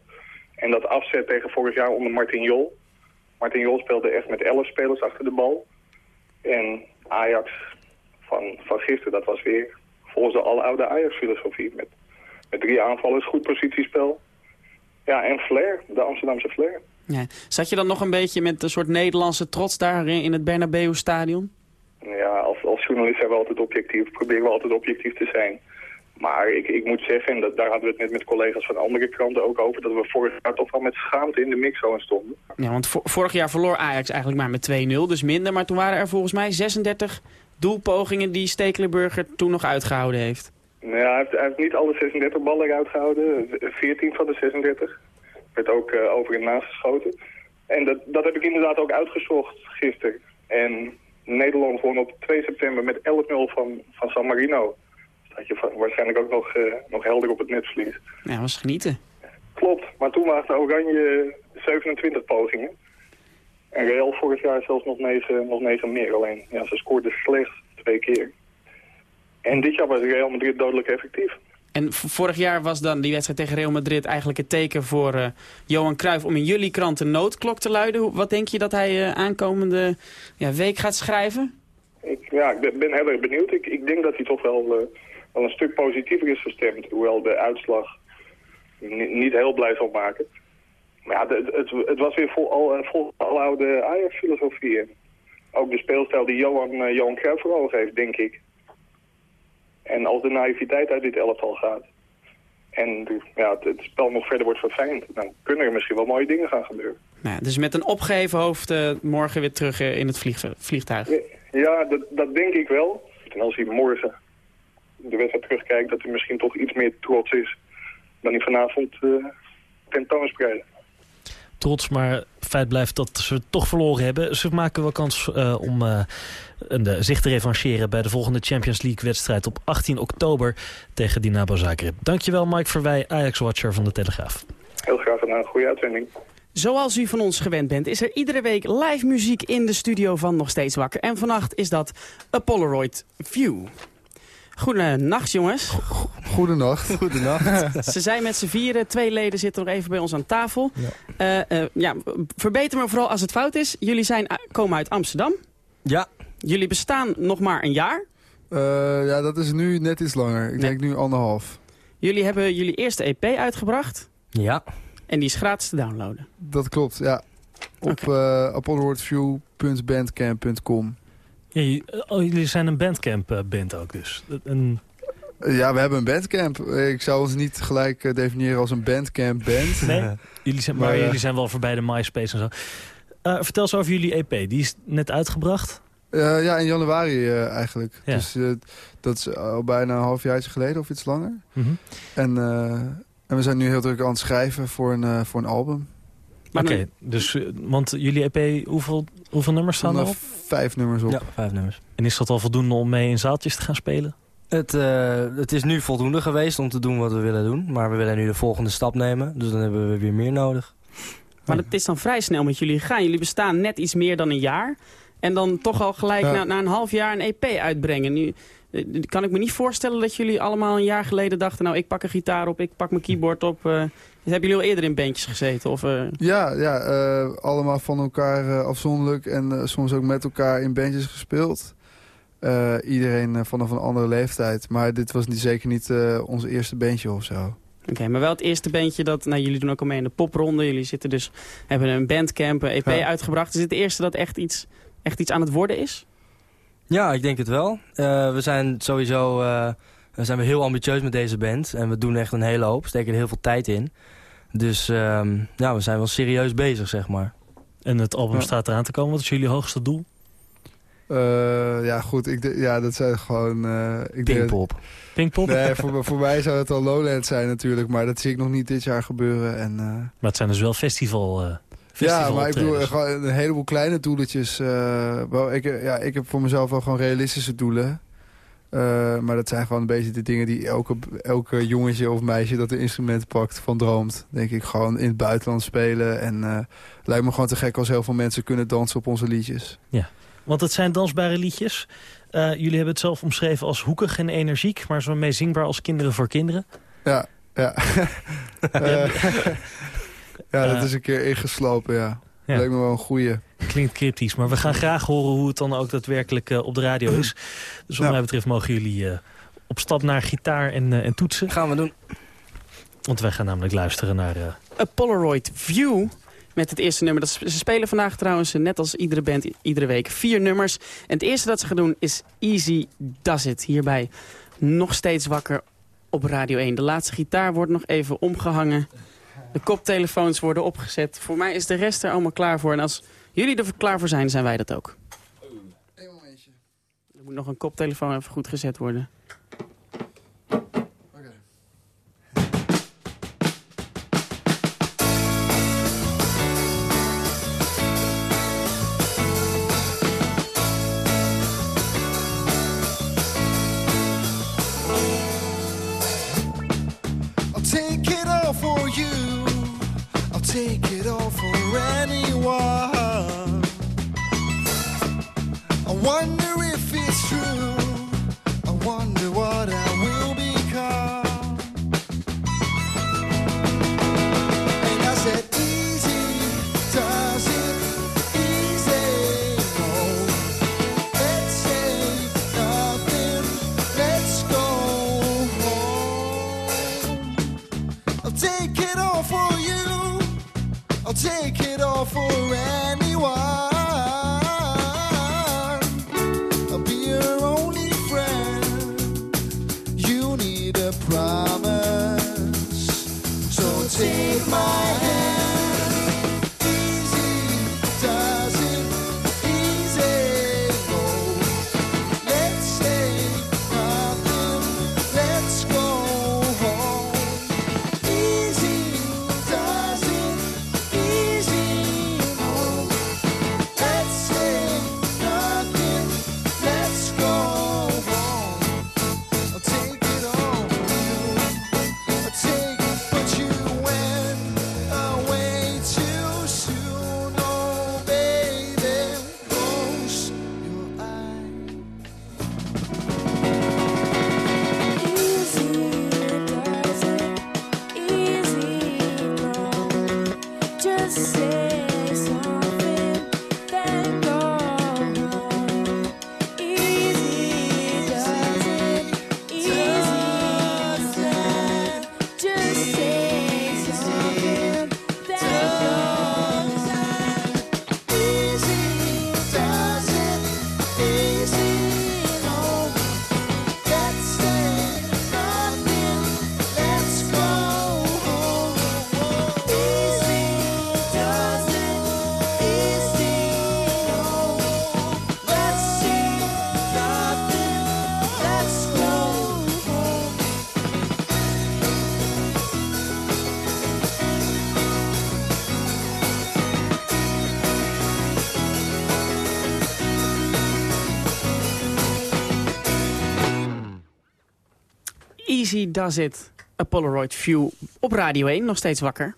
En dat afzet tegen vorig jaar onder Martin Jol. Martin Jol speelde echt met 11 spelers achter de bal. En Ajax van, van gisteren, dat was weer volgens de aloude Ajax-filosofie. Met, met drie aanvallers, goed positiespel. Ja, en flair, de Amsterdamse flair. Ja. Zat je dan nog een beetje met een soort Nederlandse trots daar in het Bernabeu-stadion? Ja, als, als journalist zijn we altijd objectief, proberen we altijd objectief te zijn. Maar ik, ik moet zeggen, en dat, daar hadden we het net met collega's van andere kranten ook over... dat we vorig jaar toch wel met schaamte in de mixzone stonden. Ja, want vo- vorig jaar verloor Ajax eigenlijk maar met 2-0, dus minder. Maar toen waren er volgens mij 36 doelpogingen die Stekelenburger toen nog uitgehouden heeft. Nou ja, hij, heeft, hij heeft niet alle 36 ballen eruit gehouden. 14 van de 36. Werd ook eh, over en naast geschoten. En dat, dat heb ik inderdaad ook uitgezocht gisteren. En Nederland won op 2 september met 11-0 van, van San Marino. Dat je waarschijnlijk ook nog, eh, nog helder op het netvlies. Ja, was genieten. Klopt, maar toen waren de Oranje 27 pogingen. En Real vorig jaar zelfs nog 9, nog 9 meer. Alleen, ja, ze scoorden slechts twee keer. En dit jaar was Real Madrid dodelijk effectief. En vorig jaar was dan die wedstrijd tegen Real Madrid eigenlijk het teken voor eh, Johan Cruijff om in jullie krant een noodklok te luiden. Wat denk je dat hij eh, aankomende ja, week gaat schrijven? Ik, ja, ik ben, ben heel erg benieuwd. Ik, ik denk dat hij toch wel, wel een stuk positiever is gestemd. Hoewel de uitslag ni- niet heel blij zal maken. Maar ja, het, het, het was weer vol, al, eh, aloude Ajax-filosofie. Ook de speelstijl die Johan, eh, Johan Cruijff voor ogen heeft, denk ik. En als de naïviteit uit dit elftal gaat... en ja, het, het spel nog verder wordt verfijnd... dan kunnen er misschien wel mooie dingen gaan gebeuren. Nou, dus met een opgeheven hoofd eh, morgen weer terug in het vlieg- vliegtuig. Ja, dat, dat denk ik wel. En als hij morgen de wedstrijd terugkijkt, dat hij misschien toch iets meer trots is dan hij vanavond eh tentoonspreiden. Trots, maar feit blijft dat ze het toch verloren hebben. Ze maken wel kans eh, om eh, een, zich te revancheren... bij de volgende Champions League-wedstrijd op 18 oktober tegen Dinamo Zagreb. Dankjewel Mike Verwij, Ajax-watcher van de Telegraaf. Heel graag gedaan. Goede uitzending. Zoals u van ons gewend bent, is er iedere week live muziek in de studio van Nog Steeds Wakker. En vannacht is dat A Polaroid View. Goedenacht, jongens. Goedenacht. [LAUGHS] Goedenacht. [LAUGHS] Ze zijn met z'n vieren. Twee leden zitten nog even bij ons aan tafel. Ja. ja, verbeter me vooral als het fout is. Jullie zijn, komen uit Amsterdam. Ja. Jullie bestaan nog maar een jaar. Uh, ja, dat is nu net iets langer. Ik nee. denk nu anderhalf. Jullie hebben jullie eerste EP uitgebracht. Ja. En die is gratis te downloaden. Dat klopt, ja. Op okay. uh, apolloworldview.bandcamp.com ja, oh, jullie zijn een bandcamp-band ook dus? Een... Ja, we hebben een bandcamp. Ik zou ons niet gelijk uh, definiëren als een bandcamp-band. Nee, jullie zijn, maar, maar jullie zijn wel voorbij de MySpace en zo. Uh, vertel eens over jullie EP. Die is net uitgebracht? Uh, ja, in januari eigenlijk. Ja. Dus dat is al bijna een halfjaartje geleden of iets langer. Mm -hmm. en, en we zijn nu heel druk aan het schrijven voor een, voor een album. Oké, okay, dus, want jullie EP, hoeveel, hoeveel nummers staan er op? Vijf nummers op. Ja, vijf nummers. En is dat al voldoende om mee in zaaltjes te gaan spelen? Het, uh, het is nu voldoende geweest om te doen wat we willen doen. Maar we willen nu de volgende stap nemen. Dus dan hebben we weer meer nodig. Maar het is dan vrij snel met jullie gegaan. Jullie bestaan net iets meer dan een jaar. En dan toch al gelijk ja. na, na, een half jaar een EP uitbrengen. Nu kan ik me niet voorstellen dat jullie allemaal een jaar geleden dachten... nou, ik pak een gitaar op, ik pak mijn keyboard op... Uh, hebben jullie al eerder in bandjes gezeten? Of, uh... Ja, ja uh, allemaal van elkaar uh, afzonderlijk en soms ook met elkaar in bandjes gespeeld. iedereen vanaf een andere leeftijd. Maar dit was niet, zeker niet ons eerste bandje of zo. Oké, okay, maar wel het eerste bandje dat... Nou, jullie doen ook al mee in de popronde. Jullie zitten dus, hebben een bandcamp, een EP ja. uitgebracht. Is het de eerste dat echt iets, echt iets aan het worden is? Ja, ik denk het wel. we zijn sowieso... We zijn heel ambitieus met deze band. En we doen echt een hele hoop. Steken er heel veel tijd in. Dus um, ja, we zijn wel serieus bezig, zeg maar. En het album ja. staat eraan te komen. Wat is jullie hoogste doel? Uh, ja, goed. Ik ja, dat zijn gewoon... Uh, ik Pinkpop. Pinkpop? Nee, voor, [LAUGHS] voor mij zou het al Lowland zijn natuurlijk. Maar dat zie ik nog niet dit jaar gebeuren. En, uh, maar het zijn dus wel festival... Uh, ja, maar ik bedoel gewoon een heleboel kleine doeletjes. ik, ja, ik heb voor mezelf wel gewoon realistische doelen. Uh, maar dat zijn gewoon een beetje de dingen die elke, elke jongetje of meisje dat een instrument pakt van droomt. Denk ik gewoon in het buitenland spelen. En uh, lijkt me gewoon te gek als heel veel mensen kunnen dansen op onze liedjes. Ja, want het zijn dansbare liedjes. Uh, jullie hebben het zelf omschreven als hoekig en energiek, maar zo mee zingbaar als kinderen voor kinderen. Ja. Ja. [LAUGHS] Eh, ja, [LAUGHS] dat is een keer ingeslopen, ja. Ja. Leek me wel een goeie. Klinkt cryptisch, maar we gaan graag horen hoe het dan ook daadwerkelijk eh, op de radio is. Dus wat Ja. mij betreft mogen jullie eh, op stap naar gitaar en, eh, en toetsen. Gaan we doen. Want wij gaan namelijk luisteren naar... eh, A Polaroid View met het eerste nummer. Dat is- ze spelen vandaag trouwens, net als iedere band, iedere week, vier nummers. En het eerste dat ze gaan doen is Easy Does It. Hierbij nog steeds wakker op Radio 1. De laatste gitaar wordt nog even omgehangen. De koptelefoons worden opgezet. Voor mij is de rest er allemaal klaar voor. En als jullie er klaar voor zijn, zijn wij dat ook. Er moet nog een koptelefoon even goed gezet worden. Take it all for anyone. Easy Does It. A Polaroid View op Radio 1, nog steeds wakker.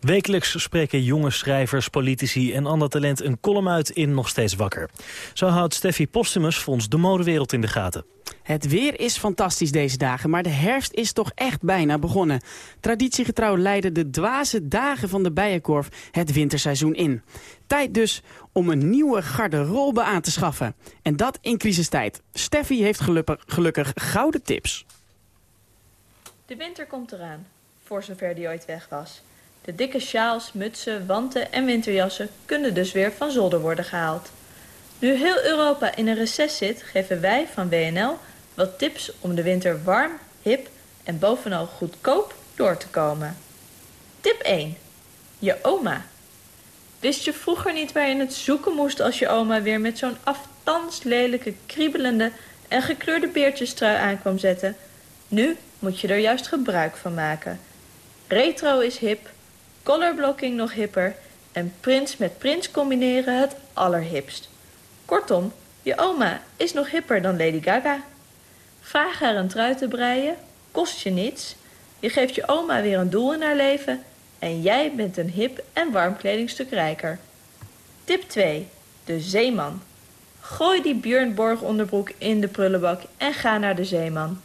Wekelijks spreken jonge schrijvers, politici en ander talent een column uit in Nog Steeds Wakker. Zo houdt Steffi Postumus voor ons de modewereld in de gaten. Het weer is fantastisch deze dagen, maar de herfst is toch echt bijna begonnen. Traditiegetrouw leiden de dwaze dagen van de Bijenkorf het winterseizoen in. Tijd dus om een nieuwe garderobe aan te schaffen. En dat in crisistijd. Steffi heeft gelukkig, gelukkig gouden tips. De winter komt eraan, voor zover die ooit weg was. De dikke sjaals, mutsen, wanten en winterjassen kunnen dus weer van zolder worden gehaald. Nu heel Europa in een recess zit, geven wij van WNL wat tips om de winter warm, hip en bovenal goedkoop door te komen. Tip 1. Je oma. Wist je vroeger niet waar je het zoeken moest als je oma weer met zo'n aftans lelijke, kriebelende en gekleurde beertjestrui aankwam zetten? Nu moet je er juist gebruik van maken. Retro is hip, colorblocking nog hipper en prins met prins combineren het allerhipst. Kortom, je oma is nog hipper dan Lady Gaga. Vraag haar een trui te breien, kost je niets. Je geeft je oma weer een doel in haar leven en jij bent een hip en warm kledingstuk rijker. Tip 2. De zeeman. Gooi die Björn Borg onderbroek in de prullenbak en ga naar de zeeman.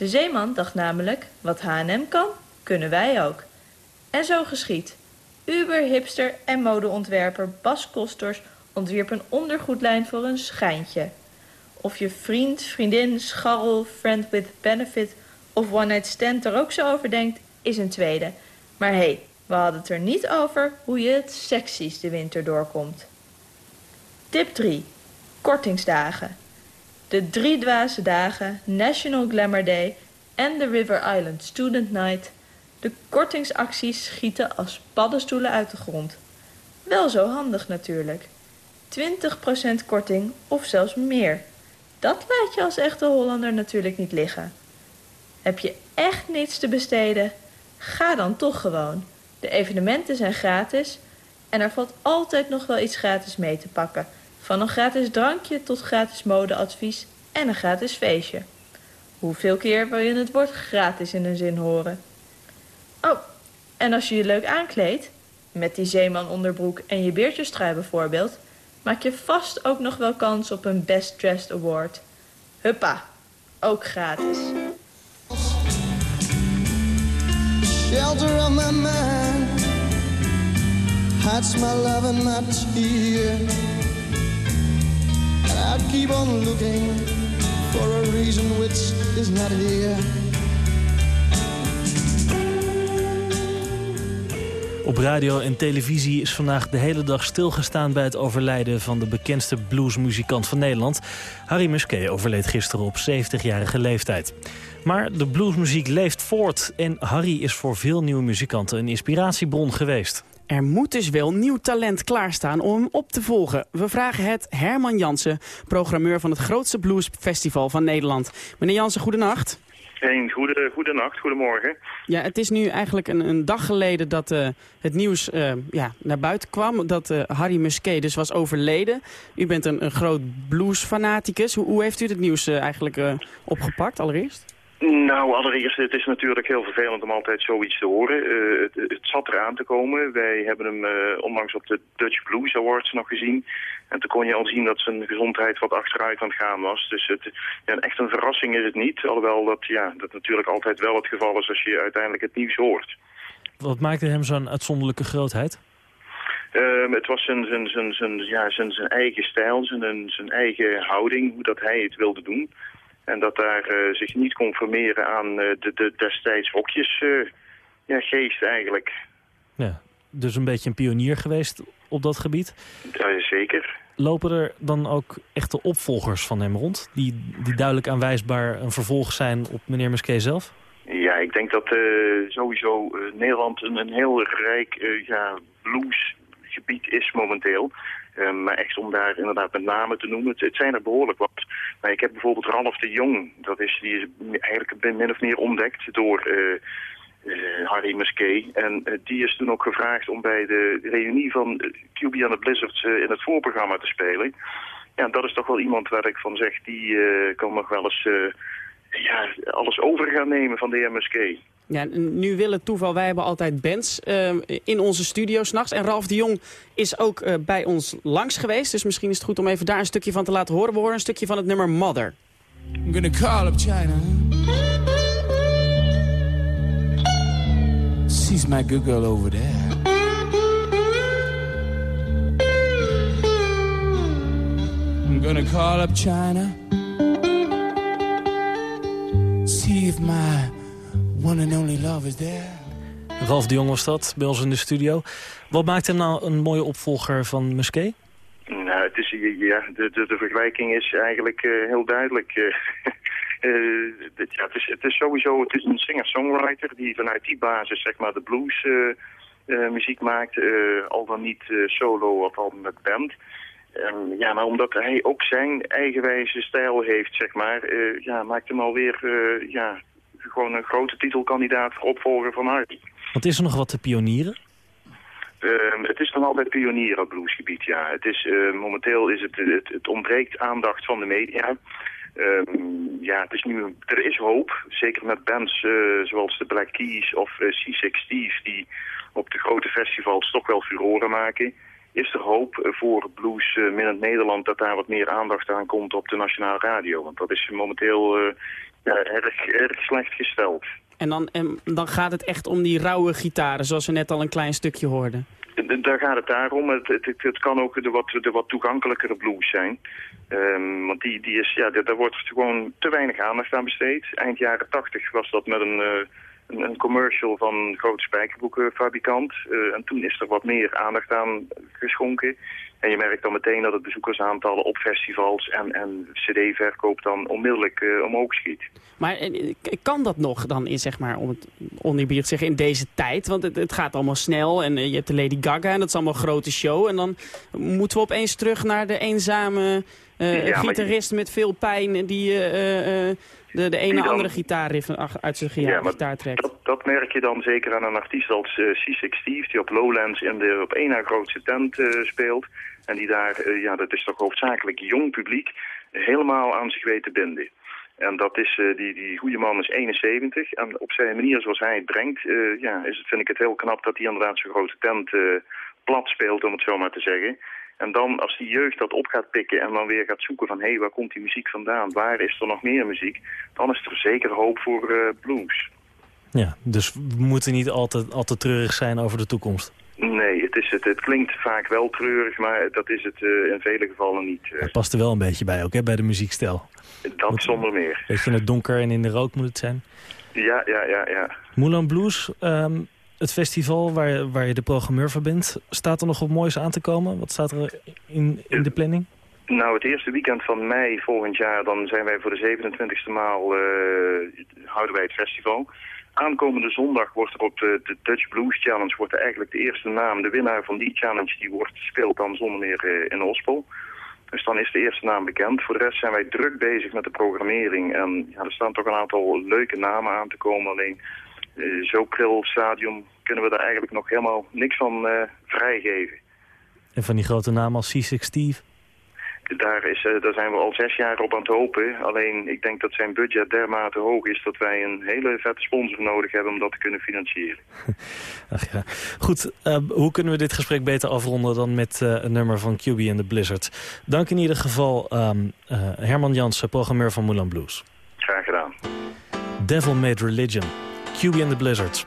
De zeeman dacht namelijk, wat H&M kan, kunnen wij ook. En zo geschiet. Uber-hipster en modeontwerper Bas Kosters ontwierp een ondergoedlijn voor een schijntje. Of je vriend, vriendin, scharrel, friend with benefit of one night stand er ook zo over denkt, is een tweede. Maar hé, hey, we hadden het er niet over hoe je het seksies de winter doorkomt. Tip 3. Kortingsdagen. De drie dwaze dagen, National Glamour Day en de River Island Student Night. De kortingsacties schieten als paddenstoelen uit de grond. Wel zo handig natuurlijk. 20% korting of zelfs meer. Dat laat je als echte Hollander natuurlijk niet liggen. Heb je echt niets te besteden? Ga dan toch gewoon. De evenementen zijn gratis en er valt altijd nog wel iets gratis mee te pakken. Van een gratis drankje tot gratis modeadvies en een gratis feestje. Hoeveel keer wil je het woord gratis in een zin horen? Oh, en als je je leuk aankleedt, met die zeeman onderbroek en je beertjestrui bijvoorbeeld, maak je vast ook nog wel kans op een Best Dressed Award. Huppa, ook gratis. shelter my my love and. Keep on looking for a reason which is not here. Op radio en televisie is vandaag de hele dag stilgestaan bij het overlijden van de bekendste bluesmuzikant van Nederland. Harry Musquet overleed gisteren op 70-jarige leeftijd. Maar de bluesmuziek leeft voort en Harry is voor veel nieuwe muzikanten een inspiratiebron geweest. Er moet dus wel nieuw talent klaarstaan om hem op te volgen. We vragen het Herman Jansen, programmeur van het grootste bluesfestival van Nederland. Meneer Jansen, goedenacht. Een goede, goede nacht, goedemorgen. Ja, het is nu eigenlijk een, een dag geleden dat eh, het nieuws eh, ja, naar buiten kwam. Dat eh, Harry Musquet dus was overleden. U bent een, een groot bluesfanaticus. Hoe, hoe heeft u het nieuws eigenlijk opgepakt allereerst? Nou, allereerst, het is natuurlijk heel vervelend om altijd zoiets te horen. Uh, het, het, zat eraan te komen. Wij hebben hem uh, onlangs op de Dutch Blues Awards nog gezien. En toen kon je al zien dat zijn gezondheid wat achteruit aan het gaan was. Dus het, ja, echt een verrassing is het niet. Alhoewel dat, ja, dat natuurlijk altijd wel het geval is als je uiteindelijk het nieuws hoort. Wat maakte hem zo'n uitzonderlijke grootheid? Uh, het was zijn, zijn, zijn, zijn, ja, zijn, zijn eigen stijl, zijn, zijn eigen houding, hoe dat hij het wilde doen. En dat daar uh, zich niet conformeren aan uh, de, de destijds hokjes uh, ja, geest eigenlijk. Ja, dus een beetje een pionier geweest op dat gebied. Ja, zeker. Lopen er dan ook echte opvolgers van hem rond? Die, die duidelijk aanwijsbaar een vervolg zijn op meneer Musquet zelf? Ja, ik denk dat sowieso Nederland een, een heel rijk ja, bluesgebied is momenteel. Uh, maar echt om daar inderdaad met name te noemen, het, zijn er behoorlijk wat. Maar ik heb bijvoorbeeld Ralf de Jong, dat is, die is eigenlijk min of meer ontdekt door uh, uh, Harry Musquet. En die is toen ook gevraagd om bij de reunie van QB and the Blizzards in het voorprogramma te spelen. Ja, dat is toch wel iemand waar ik van zeg, die kan nog wel eens ja, alles over gaan nemen van de Musquet. Ja, nu wil het toeval, wij hebben altijd bands uh, in onze studio s'nachts. En Ralf de Jong is ook uh, bij ons langs geweest. Dus misschien is het goed om even daar een stukje van te laten horen. We horen een stukje van het nummer Mother. I'm gonna call up China. She's my good girl over there. I'm gonna call up China. See if my one and only love is there. Ralf de Jong was dat, bij ons in de studio. Wat maakt hem nou een mooie opvolger van Musquet? Nou, het is, ja, de, de, de vergelijking is eigenlijk uh, heel duidelijk. Uh, uh, dit, ja, het, is, het is sowieso het is een singer-songwriter die vanuit die basis zeg maar, de blues muziek maakt. al dan niet solo of al met band. Um, ja, maar omdat hij ook zijn eigenwijze stijl heeft, zeg maar, ja, maakt hem alweer ja, gewoon een grote titelkandidaat voor opvolger van Hardy. Want is er nog wat te pionieren? Uh, het is dan altijd pionieren op bluesgebied, ja. Het is, uh, momenteel is het, het, het ontbreekt aandacht van de media. Um, ja, het is nu, er is hoop, zeker met bands uh, zoals de Black Keys of C6 Steve, die op de grote festivals toch wel furoren maken. Is er hoop voor blues in Nederland dat daar wat meer aandacht aan komt op de nationale radio? Want dat is momenteel ja, erg, erg slecht gesteld. En dan, en dan gaat het echt om die rauwe gitaren, zoals we net al een klein stukje hoorden. Daar gaat het daarom. Het, het, het, het kan ook de wat, de wat toegankelijkere blues zijn. Ehm, want die, die is, ja, daar daar wordt gewoon te weinig aandacht aan besteed. Eind jaren tachtig was dat met een, eh, een, commercial van een grote spijkerboekenfabrikant. Eh, en toen is er wat meer aandacht aan geschonken. En je merkt dan meteen dat het bezoekersaantallen op festivals en, en cd-verkoop dan onmiddellijk eh, omhoog schiet. Maar eh, kan dat nog dan, in, zeg maar, om het te zeggen, in deze tijd? Want het, het gaat allemaal snel en je hebt de Lady Gaga en dat is allemaal een grote show. En dan moeten we opeens terug naar de eenzame Ja, maar- gitarist met veel pijn... die eh, eh, eh, de, de ene dan- andere gitaarriff ach- uit zijn Ja, gitaar trekt. Dat, dat merk je dan zeker aan een artiest als eh C6 Steve, die op Lowlands in de op één na grootste tent eh, speelt. En die daar, eh, ja, dat is toch hoofdzakelijk jong publiek, helemaal aan zich weet te binden. En dat is, eh, die, die goede man is 71. En op zijn manier zoals hij het brengt, eh, ja, is het, vind ik het heel knap dat hij inderdaad zo'n grote tent eh, plat speelt, om het zo maar te zeggen. En dan als die jeugd dat op gaat pikken en dan weer gaat zoeken van... hé, hey, waar komt die muziek vandaan? Waar is er nog meer muziek? Dan is er zeker hoop voor eh, blues. Ja, dus we moeten niet altijd, altijd treurig zijn over de toekomst. Nee, het, is het, het klinkt vaak wel treurig, maar dat is het eh, in vele gevallen niet. eh, Het past er wel een beetje bij ook, hè, bij de muziekstijl. dat zonder meer. Weet je, in het donker en in de rook moet het zijn. Ja, ja, ja, ja. Moulin Blues, ehm, het festival waar, waar je de programmeur van bent... staat er nog wat moois aan te komen? Wat staat er in, in de planning? Nou, het eerste weekend van mei volgend jaar, dan zijn wij voor de 27e maal, eh, houden wij het festival. Aankomende zondag wordt er op de, Dutch Blues Challenge, wordt eigenlijk de eerste naam, de winnaar van die challenge, die wordt, speelt dan zonder meer eh, in Ospel. Dus dan is de eerste naam bekend. Voor de rest zijn wij druk bezig met de programmering. En ja, er staan toch een aantal leuke namen aan te komen. Alleen eh, zo pril stadium kunnen we daar eigenlijk nog helemaal niks van eh, vrijgeven. En van die grote namen als C6 Steve? Daar, is, eh, daar zijn we al zes jaar op aan het hopen. Alleen ik denk dat zijn budget dermate hoog is dat wij een hele vette sponsor nodig hebben om dat te kunnen financieren. [LAUGHS] Ach ja. Goed, hoe kunnen we dit gesprek beter afronden dan met een nummer van QB en the Blizzard? Dank in ieder geval ehm, eh, Herman Jansen, programmeur van Moulin Blues. Graag gedaan. Devil Made Religion, QB and the Blizzard.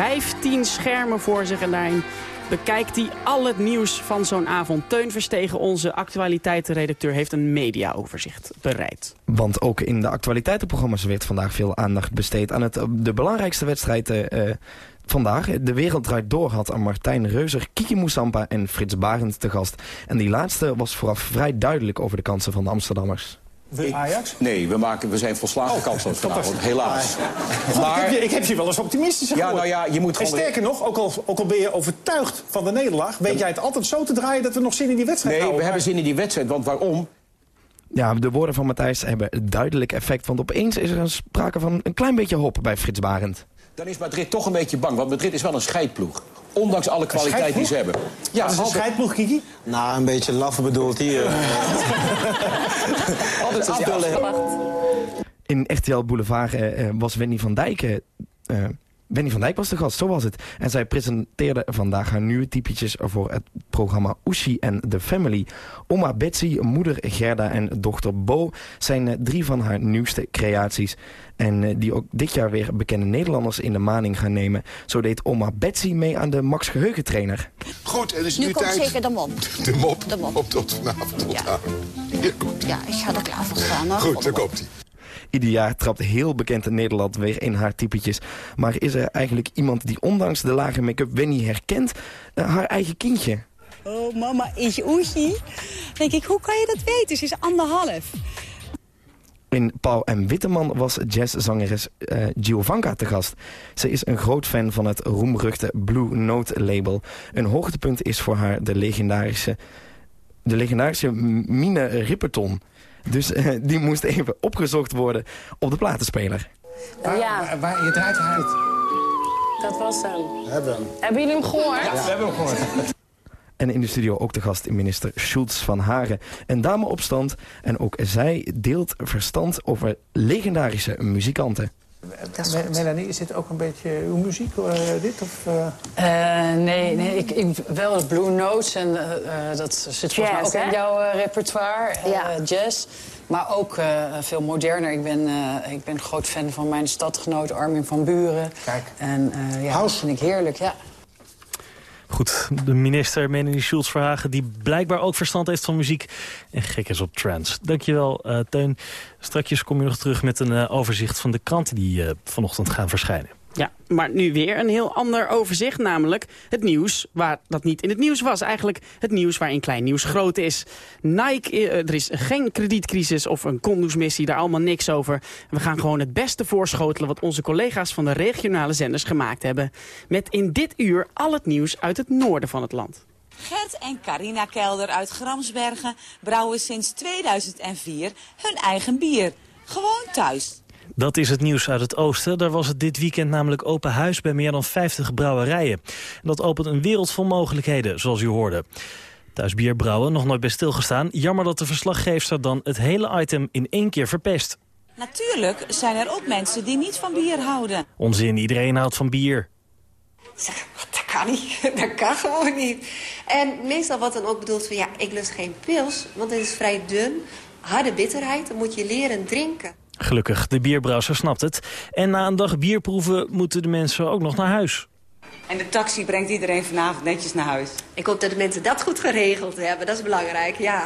15 schermen voor zich en daarin bekijkt hij al het nieuws van zo'n avond. Teun Verstegen, onze actualiteitenredacteur, heeft een mediaoverzicht bereid. Want ook in de actualiteitenprogramma's werd vandaag veel aandacht besteed aan het, de belangrijkste wedstrijd eh, eh, vandaag. De Wereld Draait Door had aan Martijn Reuzer, Kiki Moussampa en Frits Barend te gast. En die laatste was vooraf vrij duidelijk over de kansen van de Amsterdammers. Ajax? Nee, we, maken, we zijn volslagen Oh, kansloos vanavond, helaas. God, ik, heb je, ik heb je wel eens optimistisch Ja, gehoord. nou ja, je moet En gewoon sterker nog, ook al, ook al ben je overtuigd van de nederlaag... weet jij het altijd zo te draaien dat we nog zin in die wedstrijd Nee, we hebben zin in die wedstrijd, want waarom? Ja, de woorden van Matthijs hebben duidelijk effect. Want opeens is er een sprake van een klein beetje hoop bij Frits Barend. Dan is Madrid toch een beetje bang, want Madrid is wel een scheidploeg. Ondanks alle kwaliteit die ze hebben. Ja, is een altijd- scheidploeg, Kiki? Nou, een beetje laffe bedoeld hier. [LAUGHS] Altijd. In RTL Boulevard eh, eh, was Wendy van Dijk... eh, Wendy van Dijk was de gast, zo was het. En zij presenteerde vandaag haar nieuwe typetjes voor het programma Oeshi en The Family. Oma Betsy, moeder Gerda en dochter Bo zijn eh, drie van haar nieuwste creaties. En eh, die ook dit jaar weer bekende Nederlanders in de maning gaan nemen. Zo deed oma Betsy mee aan de Max Geheugentrainer. Goed, en is Nu nu komt tijd... zeker de mop. [LAUGHS] De mop, De mop. op tot vanavond. Hier komt Ja, ik ga er klaar voor staan. hoor. Goed, daar komt hij. Ieder jaar trapt heel bekend in Nederland weer in haar typetjes. Maar is er eigenlijk iemand die ondanks de lage make-up Wendy herkent eh, haar eigen kindje? Oh, mama is oegie. denk ik, hoe kan je dat weten? Ze is anderhalf. In Pauw en Witteman was jazzzangeres eh Giovanka te gast. Ze is een groot fan van het roemruchte Blue Note label. Een hoogtepunt is voor haar de legendarische, de legendarische Mine Ripperton. Dus eh, die moest even opgezocht worden op de platenspeler. Ja. Waar, je draait uit. Dat was hem. Hebben hem. Hebben jullie hem gehoord? Ja, we hebben hem gehoord. En in de studio ook de gast minister Schultz van Haren. Een dame op stand en ook zij deelt verstand over legendarische muzikanten. Me- Melanie, is dit ook een beetje uw muziek, eh, dit? Of, eh? Eh, nee, nee ik, ik, wel Blue Notes. En eh, eh, dat zit volgens mij ook in jouw eh, repertoire. eh, Ja. Jazz. Maar ook eh, veel moderner. Ik ben, eh, ik ben groot fan van mijn stadgenoot Armin van Buren. Kijk. En eh, ja, dat vind ik heerlijk, ja. Goed, de minister Melanie Schultz Verhagen... die blijkbaar ook verstand heeft van muziek en gek is op trance. Dankjewel, eh Teun. Strakjes kom je nog terug met een eh, overzicht van de kranten... die eh, vanochtend gaan verschijnen. Ja, maar nu weer een heel ander overzicht, namelijk het nieuws waar dat niet in het nieuws was. Eigenlijk het nieuws waarin klein nieuws groot is. Nike, eh, er is geen kredietcrisis of een kondusmissie, daar allemaal niks over. We gaan gewoon het beste voorschotelen wat onze collega's van de regionale zenders gemaakt hebben. Met in dit uur al het nieuws uit het noorden van het land. Gert en Carina Kelder uit Gramsbergen brouwen sinds 2004 hun eigen bier. Gewoon thuis. Dat is het nieuws uit het oosten. Daar was het dit weekend namelijk open huis bij meer dan 50 brouwerijen. En dat opent een wereld vol mogelijkheden, zoals u hoorde. Thuis bier brouwen, nog nooit bij stilgestaan. Jammer dat de verslaggeefster dan het hele item in één keer verpest. Natuurlijk zijn er ook mensen die niet van bier houden. Onzin, iedereen houdt van bier. Dat kan niet. [LAUGHS] Dat kan gewoon niet. En meestal wordt dan ook bedoeld van ja, ik lust geen pils, want het is vrij dun. Harde bitterheid, dan moet je leren drinken. Gelukkig, de bierbrouwer snapt het. En na een dag bierproeven moeten de mensen ook nog naar huis. En de taxi brengt iedereen vanavond netjes naar huis. Ik hoop dat de mensen dat goed geregeld hebben. Dat is belangrijk, ja.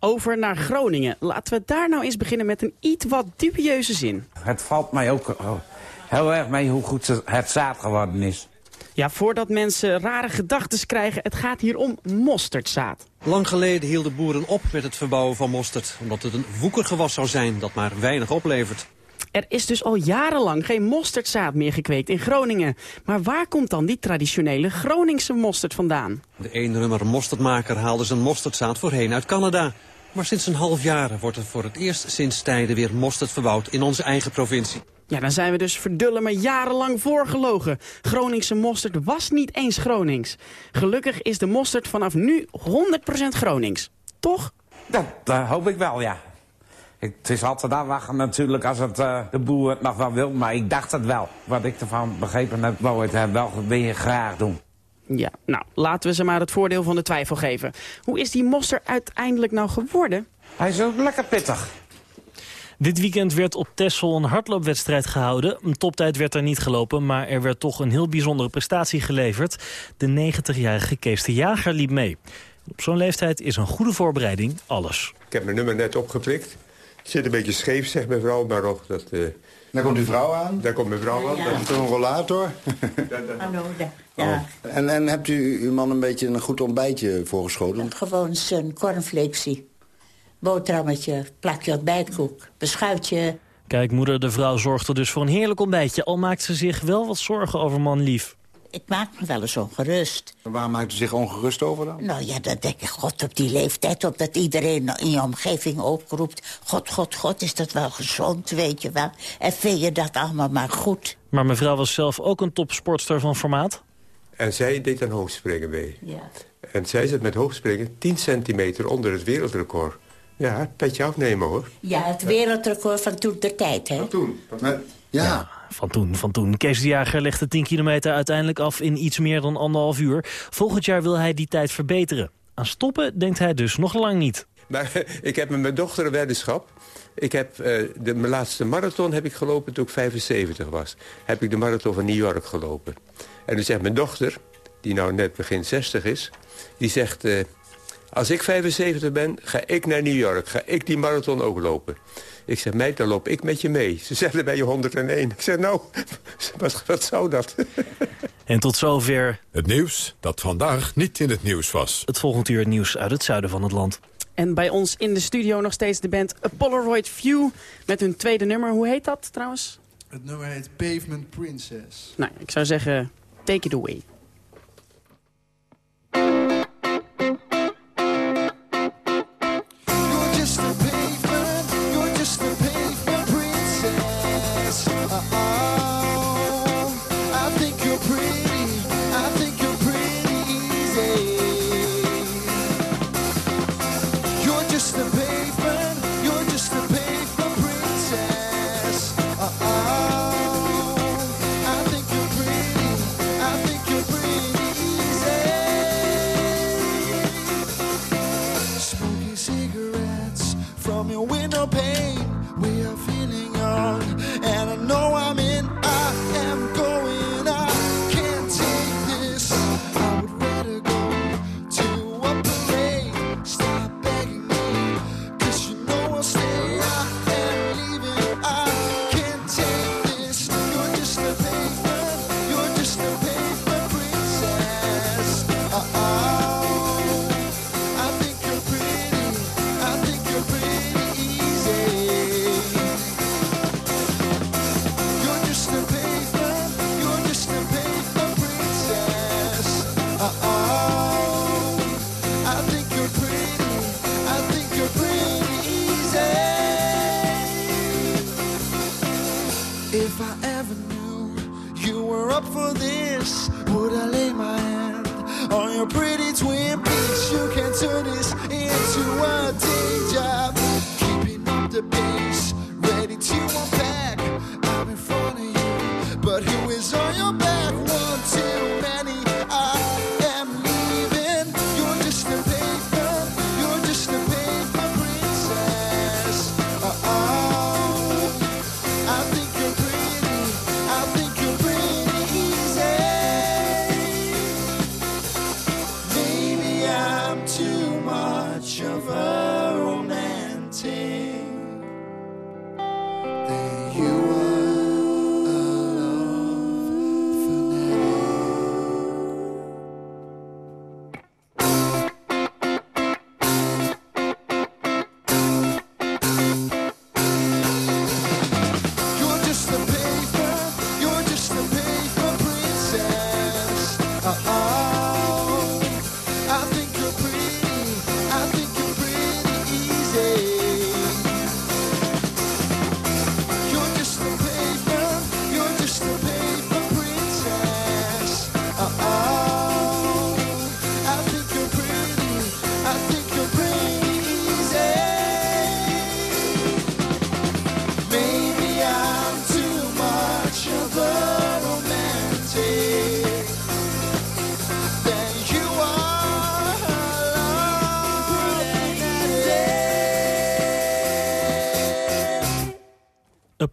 Over naar Groningen. Laten we daar nou eens beginnen met een iets wat dubieuze zin. Het valt mij ook oh, heel erg mee hoe goed ze- het zaad geworden is. Ja, voordat mensen rare gedachten krijgen, het gaat hier om mosterdzaad. Lang geleden hielden boeren op met het verbouwen van mosterd... omdat het een woekergewas zou zijn dat maar weinig oplevert. Er is dus al jarenlang geen mosterdzaad meer gekweekt in Groningen. Maar waar komt dan die traditionele Groningse mosterd vandaan? De eenrummer mosterdmaker haalde zijn mosterdzaad voorheen uit Canada. Maar sinds een half jaar wordt er voor het eerst sinds tijden weer mosterd verbouwd in onze eigen provincie. Ja, dan zijn we dus verdulle me jarenlang voorgelogen. Groningse mosterd was niet eens Gronings. Gelukkig is de mosterd vanaf nu 100% Gronings. Toch? Dat, hoop ik wel, ja. Ik, het is altijd afwachten natuurlijk als het, eh, de boer het nog wel wil, maar ik dacht het wel. Wat ik ervan begrepen heb, wou het eh, wel weer graag doen. Ja, nou, laten we ze maar het voordeel van de twijfel geven. Hoe is die mosterd uiteindelijk nou geworden? Hij is ook lekker pittig. Dit weekend werd op Texel een hardloopwedstrijd gehouden. Een toptijd werd er niet gelopen, maar er werd toch een heel bijzondere prestatie geleverd. De 90-jarige Kees de Jager liep mee. Op zo'n leeftijd is een goede voorbereiding alles. Ik heb mijn nummer net opgeprikt. Het zit een beetje scheef, zegt mijn vrouw, maar nog dat... eh, Daar komt uw vrouw aan. Daar komt mijn vrouw aan. Dat is een rollator. [LAUGHS] Hallo, daar. Ja, En, en hebt u uw man een beetje een goed ontbijtje voorgeschoten? gewoon zijn cornflakesie. Boterhammetje, plakje ontbijtkoek, beschuitje. Kijk, moeder de vrouw zorgde dus voor een heerlijk ontbijtje... al maakt ze zich wel wat zorgen over man lief. Ik maak me wel eens ongerust. Waar maakt u zich ongerust over dan? Nou ja, dan denk ik, god, op die leeftijd... omdat iedereen in je omgeving ook roept... god, god, god, is dat wel gezond, weet je wel? En vind je dat allemaal maar goed? Maar mevrouw was zelf ook een topsportster van formaat. En zij deed aan hoogspringen mee. Ja. En zij zit met hoogspringen 10 centimeter onder het wereldrecord. Ja, petje afnemen hoor. Ja, het wereldrecord van toen de tijd, hè? Van toen? ja. Van toen, van toen. Kees de Jager legde 10 kilometer uiteindelijk af in iets meer dan anderhalf uur. Volgend jaar wil hij die tijd verbeteren. Aan stoppen denkt hij dus nog lang niet. Maar [LAUGHS] ik heb met mijn dochter een weddenschap. Ik heb eh, de, mijn laatste marathon heb ik gelopen toen ik 75 was. Heb ik de marathon van New York gelopen. En toen zegt mijn dochter, die nou net begin 60 is... die zegt, eh, als ik 75 ben, ga ik naar New York. Ga ik die marathon ook lopen. Ik zeg, meid, dan loop ik met je mee. Ze zegt, dan ben je 101. Ik zeg, nou, [LAUGHS] wat, wat zou dat? [LAUGHS] En tot zover Het nieuws dat vandaag niet in het nieuws was. het volgend uur nieuws uit het zuiden van het land. En bij ons in de studio nog steeds de band A Polaroid View met hun tweede nummer. Hoe heet dat trouwens? Het nummer heet Pavement Princess. Nou, ik zou zeggen, take it away. no pain.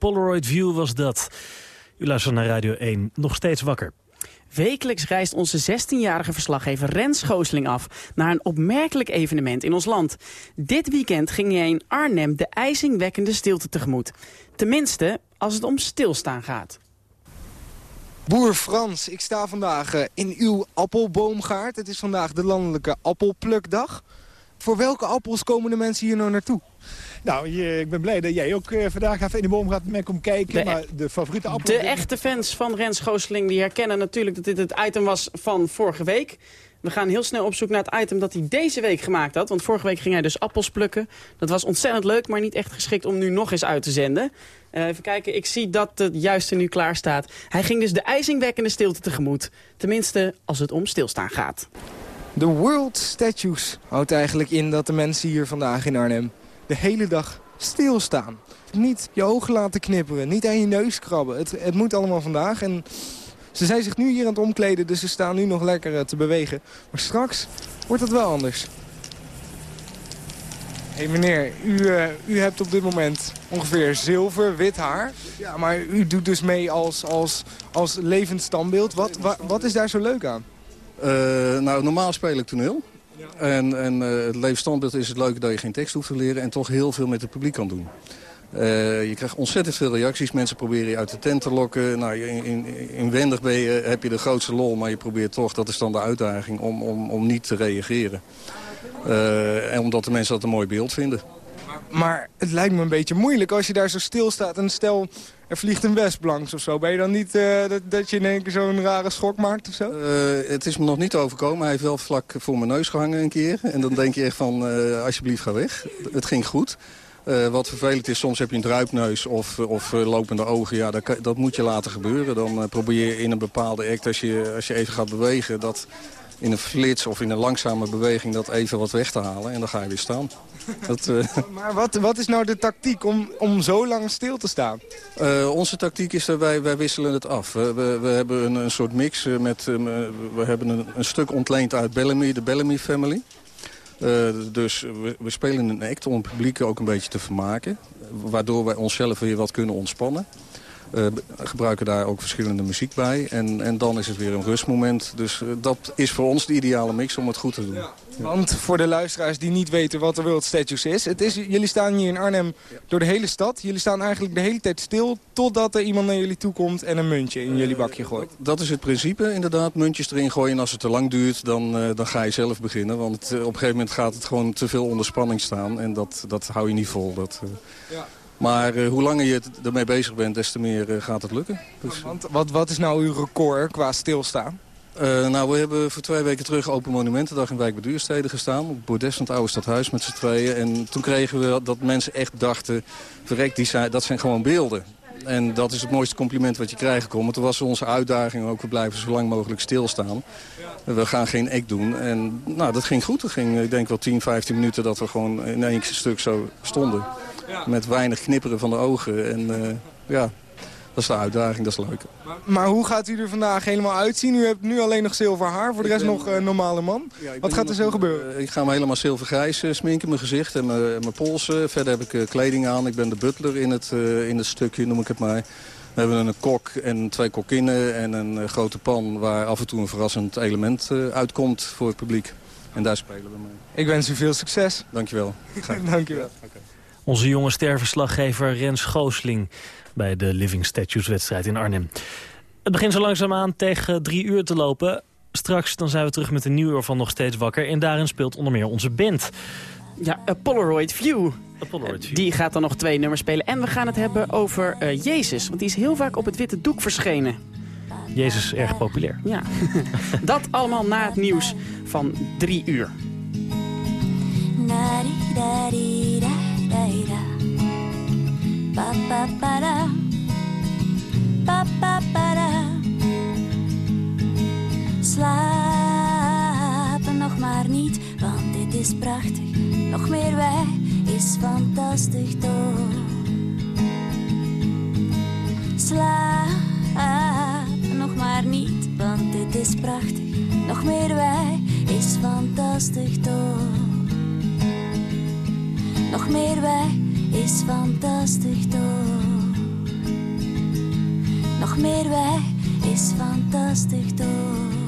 Polaroid View was dat. U luistert naar Radio 1, nog steeds wakker. Wekelijks reist onze 16-jarige verslaggever Rens Schoosling af... naar een opmerkelijk evenement in ons land. Dit weekend ging hij in Arnhem de ijzingwekkende stilte tegemoet. Tenminste, als het om stilstaan gaat. Boer Frans, ik sta vandaag eh, in uw appelboomgaard. Het is vandaag de landelijke appelplukdag. Voor welke appels komen de mensen hier nou naartoe? Nou, je, ik ben blij dat jij ook uh, vandaag even in de boom gaat met komt kijken. De, maar de favoriete appel... De echte fans van Rens Gooseling die herkennen natuurlijk dat dit het item was van vorige week. We gaan heel snel op zoek naar het item dat hij deze week gemaakt had. Want vorige week ging hij dus appels plukken. Dat was ontzettend leuk, maar niet echt geschikt om nu nog eens uit te zenden. Uh, even kijken, ik zie dat het juiste nu klaar staat. Hij ging dus de ijzingwekkende stilte tegemoet. Tenminste, als het om stilstaan gaat. De World Statues houdt eigenlijk in dat de mensen hier vandaag in Arnhem de hele dag stilstaan. Niet je ogen laten knipperen, niet aan je neus krabben. Het, het moet allemaal vandaag en ze zijn zich nu hier aan het omkleden, dus ze staan nu nog lekker uh, te bewegen. Maar straks wordt het wel anders. Hé hey meneer, u, uh, u hebt op dit moment ongeveer zilver, wit haar. Ja, maar u doet dus mee als, als, als levend standbeeld. Wat, wa, wat is daar zo leuk aan? Uh, nou, normaal speel ik toneel. En, en uh, het standbeeld is het leuke dat je geen tekst hoeft te leren... en toch heel veel met het publiek kan doen. Uh, je krijgt ontzettend veel reacties. Mensen proberen je uit de tent te lokken. Nou, in, in, inwendig ben je, heb je de grootste lol, maar je probeert toch... dat is dan de uitdaging om, om, om niet te reageren. Uh, en omdat de mensen dat een mooi beeld vinden. Maar het lijkt me een beetje moeilijk als je daar zo stil staat... en stel, er vliegt een wesp langs of zo. Ben je dan niet uh, dat, dat, je in één keer zo'n rare schok maakt of zo? Uh, het is me nog niet overkomen. Hij heeft wel vlak voor mijn neus gehangen een keer. En dan denk je echt van, uh, alsjeblieft ga weg. Het ging goed. Wat vervelend is, soms heb je een druipneus of, of lopende ogen. Ja, dat, dat, moet je laten gebeuren. Dan probeer je in een bepaalde act, als je, als je even gaat bewegen... dat in een flits of in een langzame beweging dat even wat weg te halen. En dan ga je weer staan. Dat, maar wat, wat is nou de tactiek om, om zo lang stil te staan? onze tactiek is dat wij, wij wisselen het af. We, we, we hebben een, een, soort mix. met, we hebben een, een stuk ontleend uit Bellamy, de Bellamy Family. Dus we, we, spelen een act om het publiek ook een beetje te vermaken. Waardoor wij onszelf weer wat kunnen ontspannen. Gebruiken daar ook verschillende muziek bij. En, en dan is het weer een rustmoment. Dus dat is voor ons de ideale mix om het goed te doen. Ja. Want voor de luisteraars die niet weten wat de World Statues is... Het is jullie staan hier in Arnhem door de hele stad. Jullie staan eigenlijk de hele tijd stil... totdat er iemand naar jullie toe komt en een muntje in jullie bakje gooit. Dat is het principe, inderdaad. Muntjes erin gooien. En als het te lang duurt, dan, uh, dan ga je zelf beginnen. Want op een gegeven moment gaat het gewoon te veel onder spanning staan. En dat, dat hou je niet vol. Dat, ja. Maar uh, hoe langer je ermee bezig bent, des te meer uh, gaat het lukken. Dus, Want, wat, wat is nou uw record qua stilstaan? Uh, nou, we hebben voor twee weken terug Open Monumentendag in Wijk bij Duurstede gestaan. Op Bordes van het oude stadhuis met z'n tweeën. En toen kregen we dat mensen echt dachten, verrek, die zijn, dat zijn gewoon beelden. En dat is het mooiste compliment wat je krijgen kon. Maar toen was onze uitdaging ook, we blijven zo lang mogelijk stilstaan. We gaan geen ek doen. En nou, dat ging goed. Het ging, ik denk wel 10, 15 minuten dat we gewoon in één stuk zo stonden. Met weinig knipperen van de ogen. En uh, ja, dat is de uitdaging, dat is leuk. Maar, maar, hoe gaat u er vandaag helemaal uitzien? U hebt nu alleen nog zilver haar, voor de rest ben, nog uh, normale man. Ja, Wat gaat er zo gebeuren? Uh, ik ga me helemaal zilvergrijs uh, sminken, mijn gezicht en mijn polsen. Verder heb ik kleding aan. Ik ben de butler in het, in het stukje, noem ik het maar. We hebben een kok en twee kokinnen en een grote pan... waar af en toe een verrassend element uitkomt voor het publiek. En daar spelen we mee. Ik wens u veel succes. Dankjewel. [LAUGHS] Dankjewel. Okay. Onze jonge sterverslaggever Rens Goosling bij de Living Statues wedstrijd in Arnhem. Het begint zo langzaamaan tegen drie uur te lopen. Straks dan zijn we terug met een nieuw uur van Nog Steeds Wakker. En daarin speelt onder meer onze band. Ja, A Polaroid View. A Polaroid View. Die gaat dan nog twee nummers spelen. En we gaan het hebben over uh, Jezus. Want die is heel vaak op het witte doek verschenen. Jezus is erg populair. Ja, [LAUGHS] dat allemaal na het nieuws van drie uur. Pa pa para, pa pa para. Nog maar niet, want dit is prachtig. Nog meer wij is fantastisch toch. Slapen nog maar niet, want dit is prachtig. Nog meer wij is fantastisch toch. Nog meer wij is fantastisch toch. Nog meer weg is fantastisch toch.